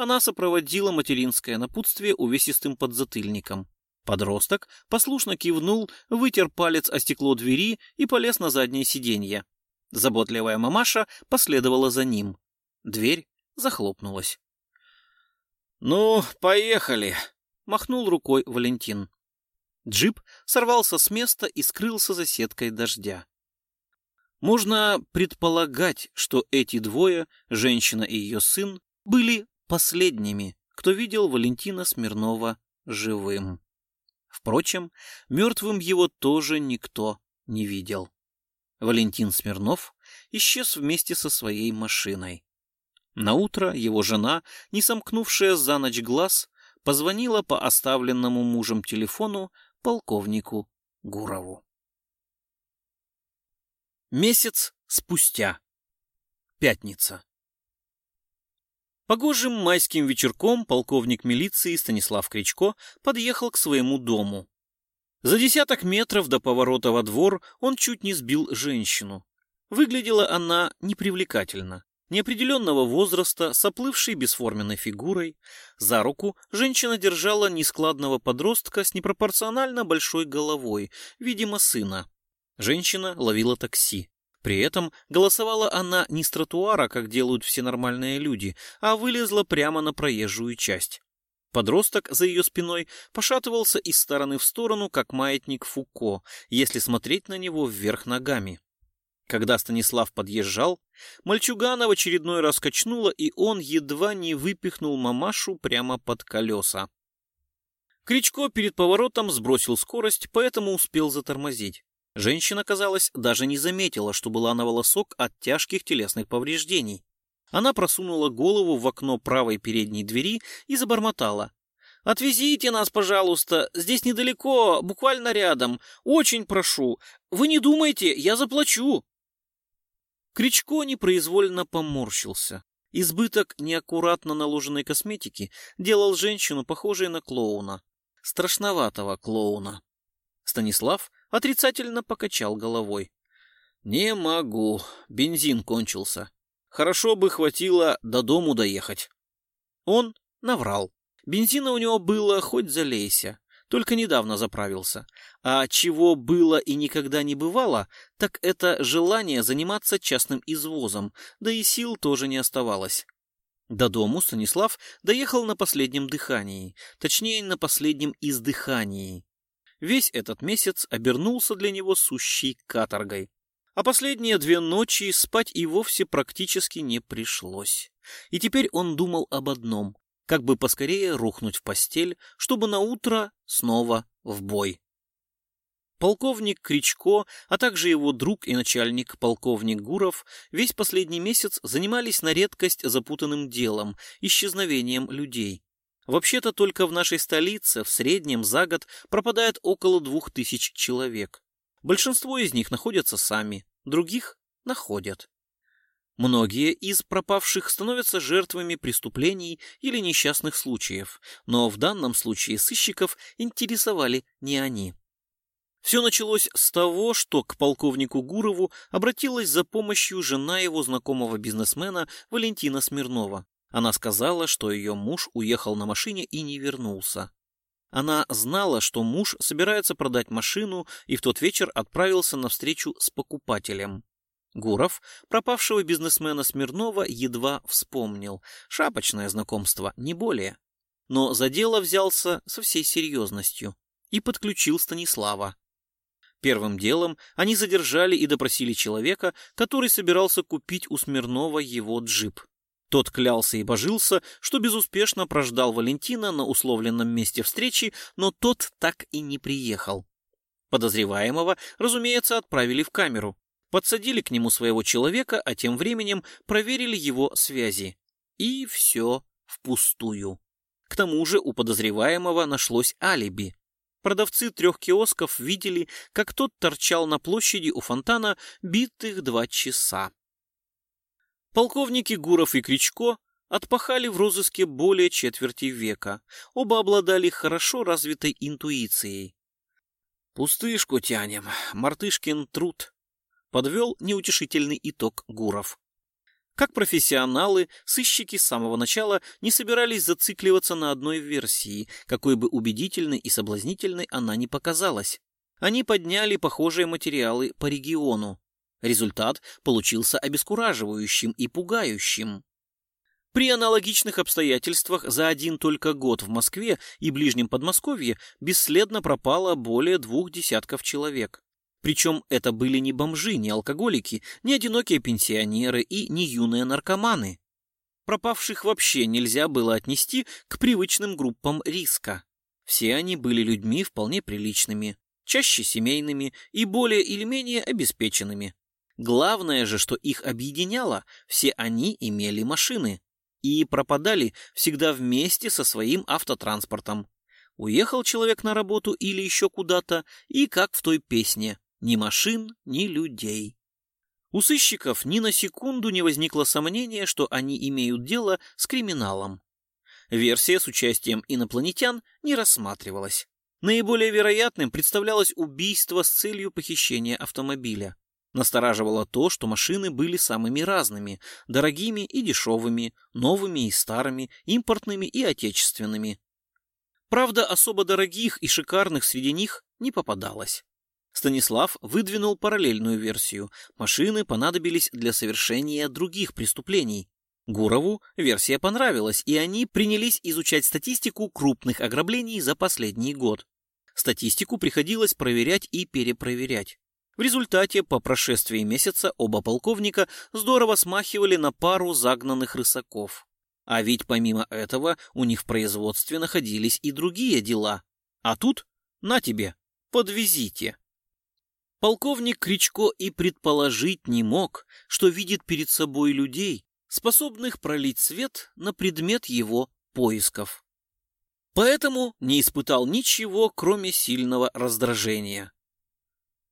Она сопроводила материнское напутствие увесистым подзатыльником. Подросток послушно кивнул, вытер палец о стекло двери и полез на заднее сиденье. Заботливая мамаша последовала за ним. Дверь захлопнулась. «Ну, поехали!» — махнул рукой Валентин. Джип сорвался с места и скрылся за сеткой дождя. Можно предполагать, что эти двое, женщина и ее сын, были последними, кто видел Валентина Смирнова живым. Впрочем, мертвым его тоже никто не видел. Валентин Смирнов исчез вместе со своей машиной. Наутро его жена, не сомкнувшая за ночь глаз, позвонила по оставленному мужем телефону полковнику Гурову. Месяц спустя. Пятница. Погожим майским вечерком полковник милиции Станислав Кричко подъехал к своему дому. За десяток метров до поворота во двор он чуть не сбил женщину. Выглядела она непривлекательно. Неопределенного возраста, с оплывшей бесформенной фигурой. За руку женщина держала нескладного подростка с непропорционально большой головой, видимо, сына. Женщина ловила такси. При этом голосовала она не с тротуара, как делают все нормальные люди, а вылезла прямо на проезжую часть. Подросток за ее спиной пошатывался из стороны в сторону, как маятник Фуко, если смотреть на него вверх ногами. Когда Станислав подъезжал, мальчугана в очередной раз качнуло, и он едва не выпихнул мамашу прямо под колеса. Кричко перед поворотом сбросил скорость, поэтому успел затормозить. Женщина, казалось, даже не заметила, что была на волосок от тяжких телесных повреждений. Она просунула голову в окно правой передней двери и забормотала. «Отвезите нас, пожалуйста, здесь недалеко, буквально рядом. Очень прошу. Вы не думайте, я заплачу». Кричко непроизвольно поморщился. Избыток неаккуратно наложенной косметики делал женщину похожей на клоуна. Страшноватого клоуна. Станислав отрицательно покачал головой. «Не могу. Бензин кончился. Хорошо бы хватило до дому доехать». Он наврал. Бензина у него было хоть залейся, только недавно заправился. А чего было и никогда не бывало, так это желание заниматься частным извозом, да и сил тоже не оставалось. До дому Станислав доехал на последнем дыхании, точнее, на последнем издыхании. Весь этот месяц обернулся для него сущей каторгой. А последние две ночи спать и вовсе практически не пришлось. И теперь он думал об одном как бы поскорее рухнуть в постель, чтобы на утро снова в бой. Полковник Кричко, а также его друг и начальник полковник Гуров весь последний месяц занимались на редкость запутанным делом – исчезновением людей. Вообще-то только в нашей столице в среднем за год пропадает около двух тысяч человек. Большинство из них находятся сами, других находят. Многие из пропавших становятся жертвами преступлений или несчастных случаев, но в данном случае сыщиков интересовали не они. Все началось с того, что к полковнику Гурову обратилась за помощью жена его знакомого бизнесмена Валентина Смирнова. Она сказала, что ее муж уехал на машине и не вернулся. Она знала, что муж собирается продать машину и в тот вечер отправился на встречу с покупателем. Гуров, пропавшего бизнесмена Смирнова, едва вспомнил. Шапочное знакомство, не более. Но за дело взялся со всей серьезностью и подключил Станислава. Первым делом они задержали и допросили человека, который собирался купить у Смирнова его джип. Тот клялся и божился, что безуспешно прождал Валентина на условленном месте встречи, но тот так и не приехал. Подозреваемого, разумеется, отправили в камеру подсадили к нему своего человека, а тем временем проверили его связи. И все впустую. К тому же у подозреваемого нашлось алиби. Продавцы трех киосков видели, как тот торчал на площади у фонтана битых два часа. Полковники Гуров и Кричко отпахали в розыске более четверти века. Оба обладали хорошо развитой интуицией. «Пустышку тянем, мартышкин труд», подвел неутешительный итог Гуров. Как профессионалы, сыщики с самого начала не собирались зацикливаться на одной версии, какой бы убедительной и соблазнительной она ни показалась. Они подняли похожие материалы по региону. Результат получился обескураживающим и пугающим. При аналогичных обстоятельствах за один только год в Москве и ближнем Подмосковье бесследно пропало более двух десятков человек. Причем это были не бомжи, не алкоголики, не одинокие пенсионеры и не юные наркоманы. Пропавших вообще нельзя было отнести к привычным группам риска. Все они были людьми вполне приличными, чаще семейными и более или менее обеспеченными. Главное же, что их объединяло, все они имели машины и пропадали всегда вместе со своим автотранспортом. Уехал человек на работу или еще куда-то, и как в той песне ни машин, ни людей. У сыщиков ни на секунду не возникло сомнения, что они имеют дело с криминалом. Версия с участием инопланетян не рассматривалась. Наиболее вероятным представлялось убийство с целью похищения автомобиля. Настораживало то, что машины были самыми разными, дорогими и дешевыми, новыми и старыми, импортными и отечественными. Правда, особо дорогих и шикарных среди них не попадалось. Станислав выдвинул параллельную версию. Машины понадобились для совершения других преступлений. Гурову версия понравилась, и они принялись изучать статистику крупных ограблений за последний год. Статистику приходилось проверять и перепроверять. В результате, по прошествии месяца, оба полковника здорово смахивали на пару загнанных рысаков. А ведь помимо этого у них в производстве находились и другие дела. А тут, на тебе, подвезите. Полковник Кричко и предположить не мог, что видит перед собой людей, способных пролить свет на предмет его поисков. Поэтому не испытал ничего, кроме сильного раздражения.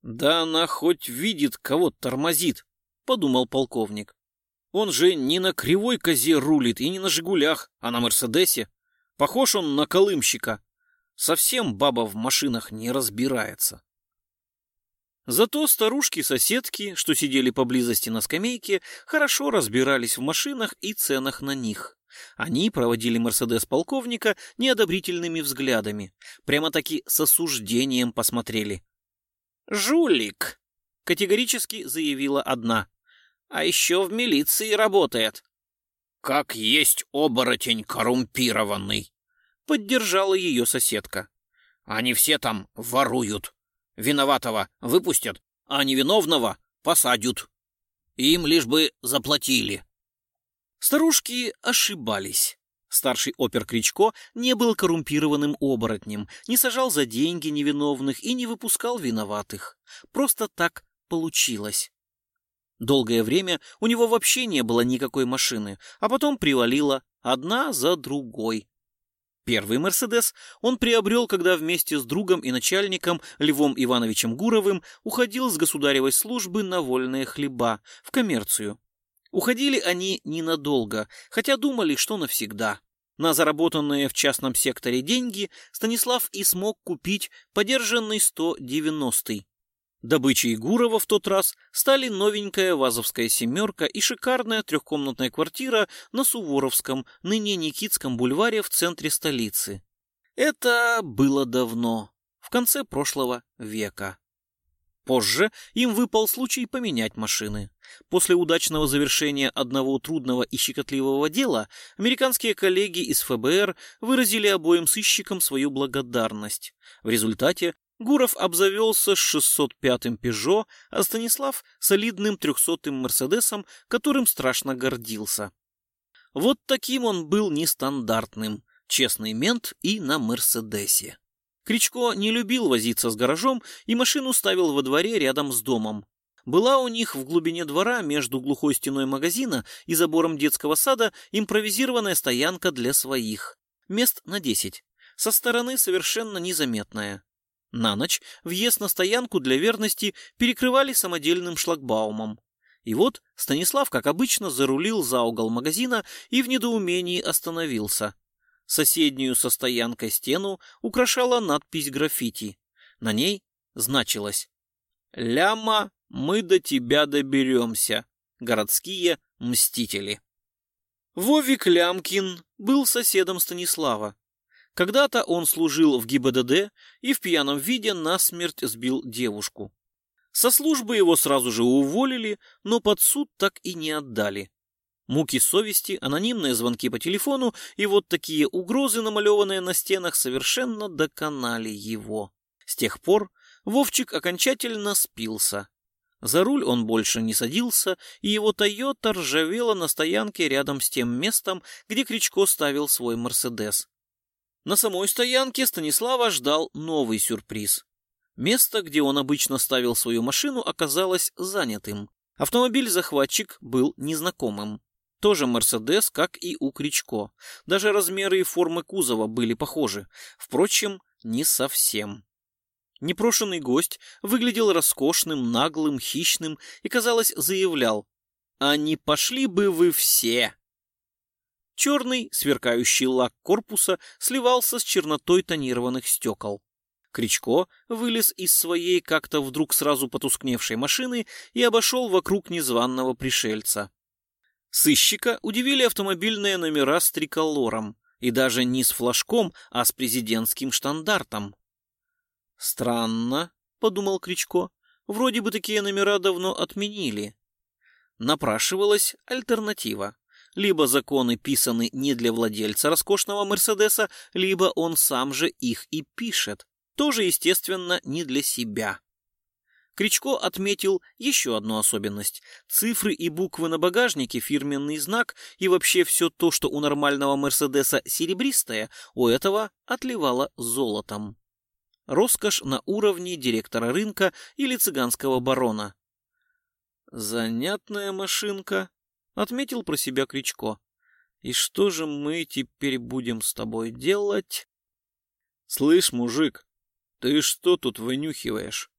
«Да она хоть видит, кого тормозит», — подумал полковник. Он же не на кривой козе рулит и не на «Жигулях», а на «Мерседесе». Похож он на колымщика. Совсем баба в машинах не разбирается. Зато старушки-соседки, что сидели поблизости на скамейке, хорошо разбирались в машинах и ценах на них. Они проводили «Мерседес» полковника неодобрительными взглядами, прямо-таки с осуждением посмотрели. «Жулик!» — категорически заявила одна. «А еще в милиции работает». «Как есть оборотень коррумпированный!» — поддержала ее соседка. «Они все там воруют. Виноватого выпустят, а невиновного посадят. Им лишь бы заплатили». Старушки ошибались. Старший опер Кричко не был коррумпированным оборотнем, не сажал за деньги невиновных и не выпускал виноватых. Просто так получилось. Долгое время у него вообще не было никакой машины, а потом привалило одна за другой. Первый «Мерседес» он приобрел, когда вместе с другом и начальником Львом Ивановичем Гуровым уходил с государевой службы на вольные хлеба, в коммерцию. Уходили они ненадолго, хотя думали, что навсегда. На заработанные в частном секторе деньги Станислав и смог купить подержанный 190-й. Добычей Гурова в тот раз стали новенькая вазовская «семерка» и шикарная трехкомнатная квартира на Суворовском, ныне Никитском бульваре в центре столицы. Это было давно, в конце прошлого века. Позже им выпал случай поменять машины. После удачного завершения одного трудного и щекотливого дела американские коллеги из ФБР выразили обоим сыщикам свою благодарность. В результате Гуров обзавелся с 605-м «Пежо», а Станислав — солидным 300-м «Мерседесом», которым страшно гордился. Вот таким он был нестандартным, честный мент и на «Мерседесе». Кричко не любил возиться с гаражом и машину ставил во дворе рядом с домом. Была у них в глубине двора между глухой стеной магазина и забором детского сада импровизированная стоянка для своих. Мест на десять. Со стороны совершенно незаметная. На ночь въезд на стоянку для верности перекрывали самодельным шлагбаумом. И вот Станислав, как обычно, зарулил за угол магазина и в недоумении остановился. Соседнюю со стоянкой стену украшала надпись граффити. На ней значилось «Ляма, мы до тебя доберемся. Городские мстители». Вовик Лямкин был соседом Станислава. Когда-то он служил в ГИБДД и в пьяном виде насмерть сбил девушку. Со службы его сразу же уволили, но под суд так и не отдали. Муки совести, анонимные звонки по телефону и вот такие угрозы, намалеванные на стенах, совершенно доконали его. С тех пор Вовчик окончательно спился. За руль он больше не садился, и его «Тойота» ржавела на стоянке рядом с тем местом, где Кричко ставил свой «Мерседес». На самой стоянке Станислава ждал новый сюрприз. Место, где он обычно ставил свою машину, оказалось занятым. Автомобиль-захватчик был незнакомым. Тоже Мерседес, как и у Кричко. Даже размеры и формы кузова были похожи. Впрочем, не совсем. Непрошенный гость выглядел роскошным, наглым, хищным и, казалось, заявлял «А не пошли бы вы все!» Черный, сверкающий лак корпуса сливался с чернотой тонированных стекол. Кричко вылез из своей как-то вдруг сразу потускневшей машины и обошел вокруг незваного пришельца. Сыщика удивили автомобильные номера с триколором, и даже не с флажком, а с президентским штандартом. «Странно», — подумал Кричко, — «вроде бы такие номера давно отменили». Напрашивалась альтернатива. Либо законы писаны не для владельца роскошного Мерседеса, либо он сам же их и пишет. Тоже, естественно, не для себя. Кричко отметил еще одну особенность. Цифры и буквы на багажнике, фирменный знак и вообще все то, что у нормального Мерседеса серебристое, у этого отливало золотом. Роскошь на уровне директора рынка или цыганского барона. «Занятная машинка», — отметил про себя Кричко. «И что же мы теперь будем с тобой делать?» «Слышь, мужик, ты что тут вынюхиваешь?»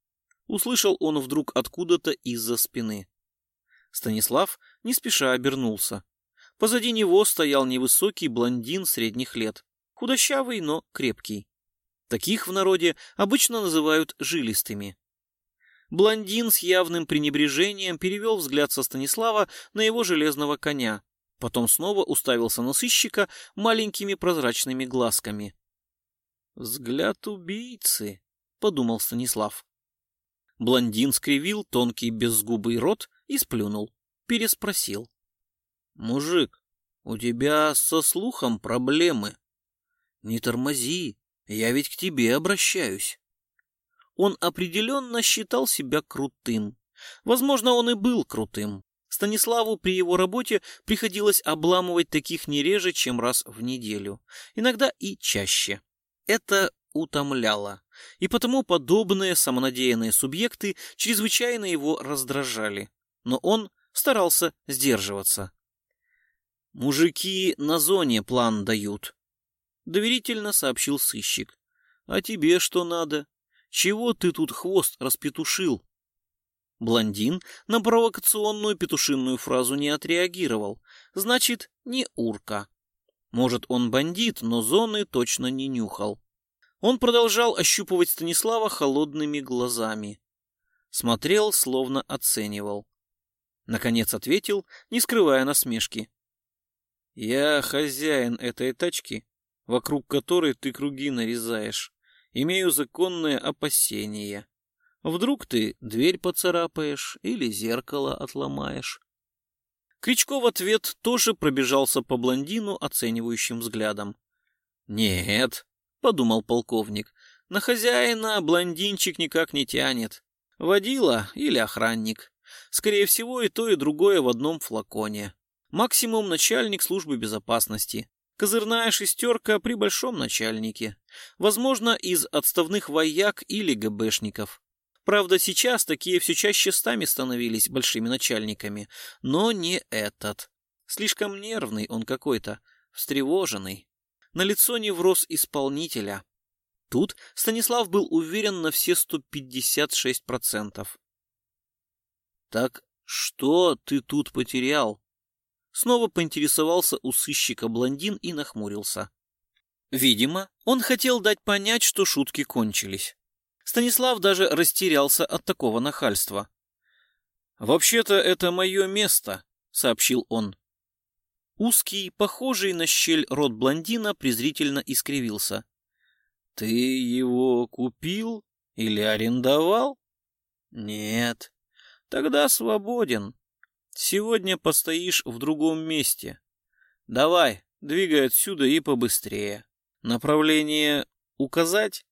Услышал он вдруг откуда-то из-за спины. Станислав не спеша обернулся. Позади него стоял невысокий блондин средних лет, худощавый, но крепкий. Таких в народе обычно называют жилистыми. Блондин с явным пренебрежением перевел взгляд со Станислава на его железного коня, потом снова уставился на сыщика маленькими прозрачными глазками. «Взгляд убийцы», — подумал Станислав. Блондин скривил тонкий беззгубый рот и сплюнул. Переспросил. «Мужик, у тебя со слухом проблемы. Не тормози, я ведь к тебе обращаюсь». Он определенно считал себя крутым. Возможно, он и был крутым. Станиславу при его работе приходилось обламывать таких не реже, чем раз в неделю. Иногда и чаще. Это утомляло, и потому подобные самонадеянные субъекты чрезвычайно его раздражали. Но он старался сдерживаться. «Мужики на зоне план дают», — доверительно сообщил сыщик. «А тебе что надо? Чего ты тут хвост распетушил?» Блондин на провокационную петушинную фразу не отреагировал. Значит, не урка. Может, он бандит, но зоны точно не нюхал. Он продолжал ощупывать Станислава холодными глазами. Смотрел, словно оценивал. Наконец ответил, не скрывая насмешки. «Я хозяин этой тачки, вокруг которой ты круги нарезаешь. Имею законное опасение. Вдруг ты дверь поцарапаешь или зеркало отломаешь?» Кричко в ответ тоже пробежался по блондину оценивающим взглядом. «Нет», — подумал полковник, — «на хозяина блондинчик никак не тянет. Водила или охранник. Скорее всего, и то, и другое в одном флаконе. Максимум начальник службы безопасности. Козырная шестерка при большом начальнике. Возможно, из отставных вояк или ГБшников. Правда, сейчас такие все чаще стами становились большими начальниками. Но не этот. Слишком нервный он какой-то, встревоженный. На лицо невроз исполнителя. Тут Станислав был уверен на все 156%. «Так что ты тут потерял?» Снова поинтересовался у сыщика блондин и нахмурился. Видимо, он хотел дать понять, что шутки кончились. Станислав даже растерялся от такого нахальства. «Вообще-то это мое место», — сообщил он. Узкий, похожий на щель рот блондина презрительно искривился. «Ты его купил или арендовал?» «Нет». «Тогда свободен. Сегодня постоишь в другом месте. Давай, двигай отсюда и побыстрее. Направление указать?»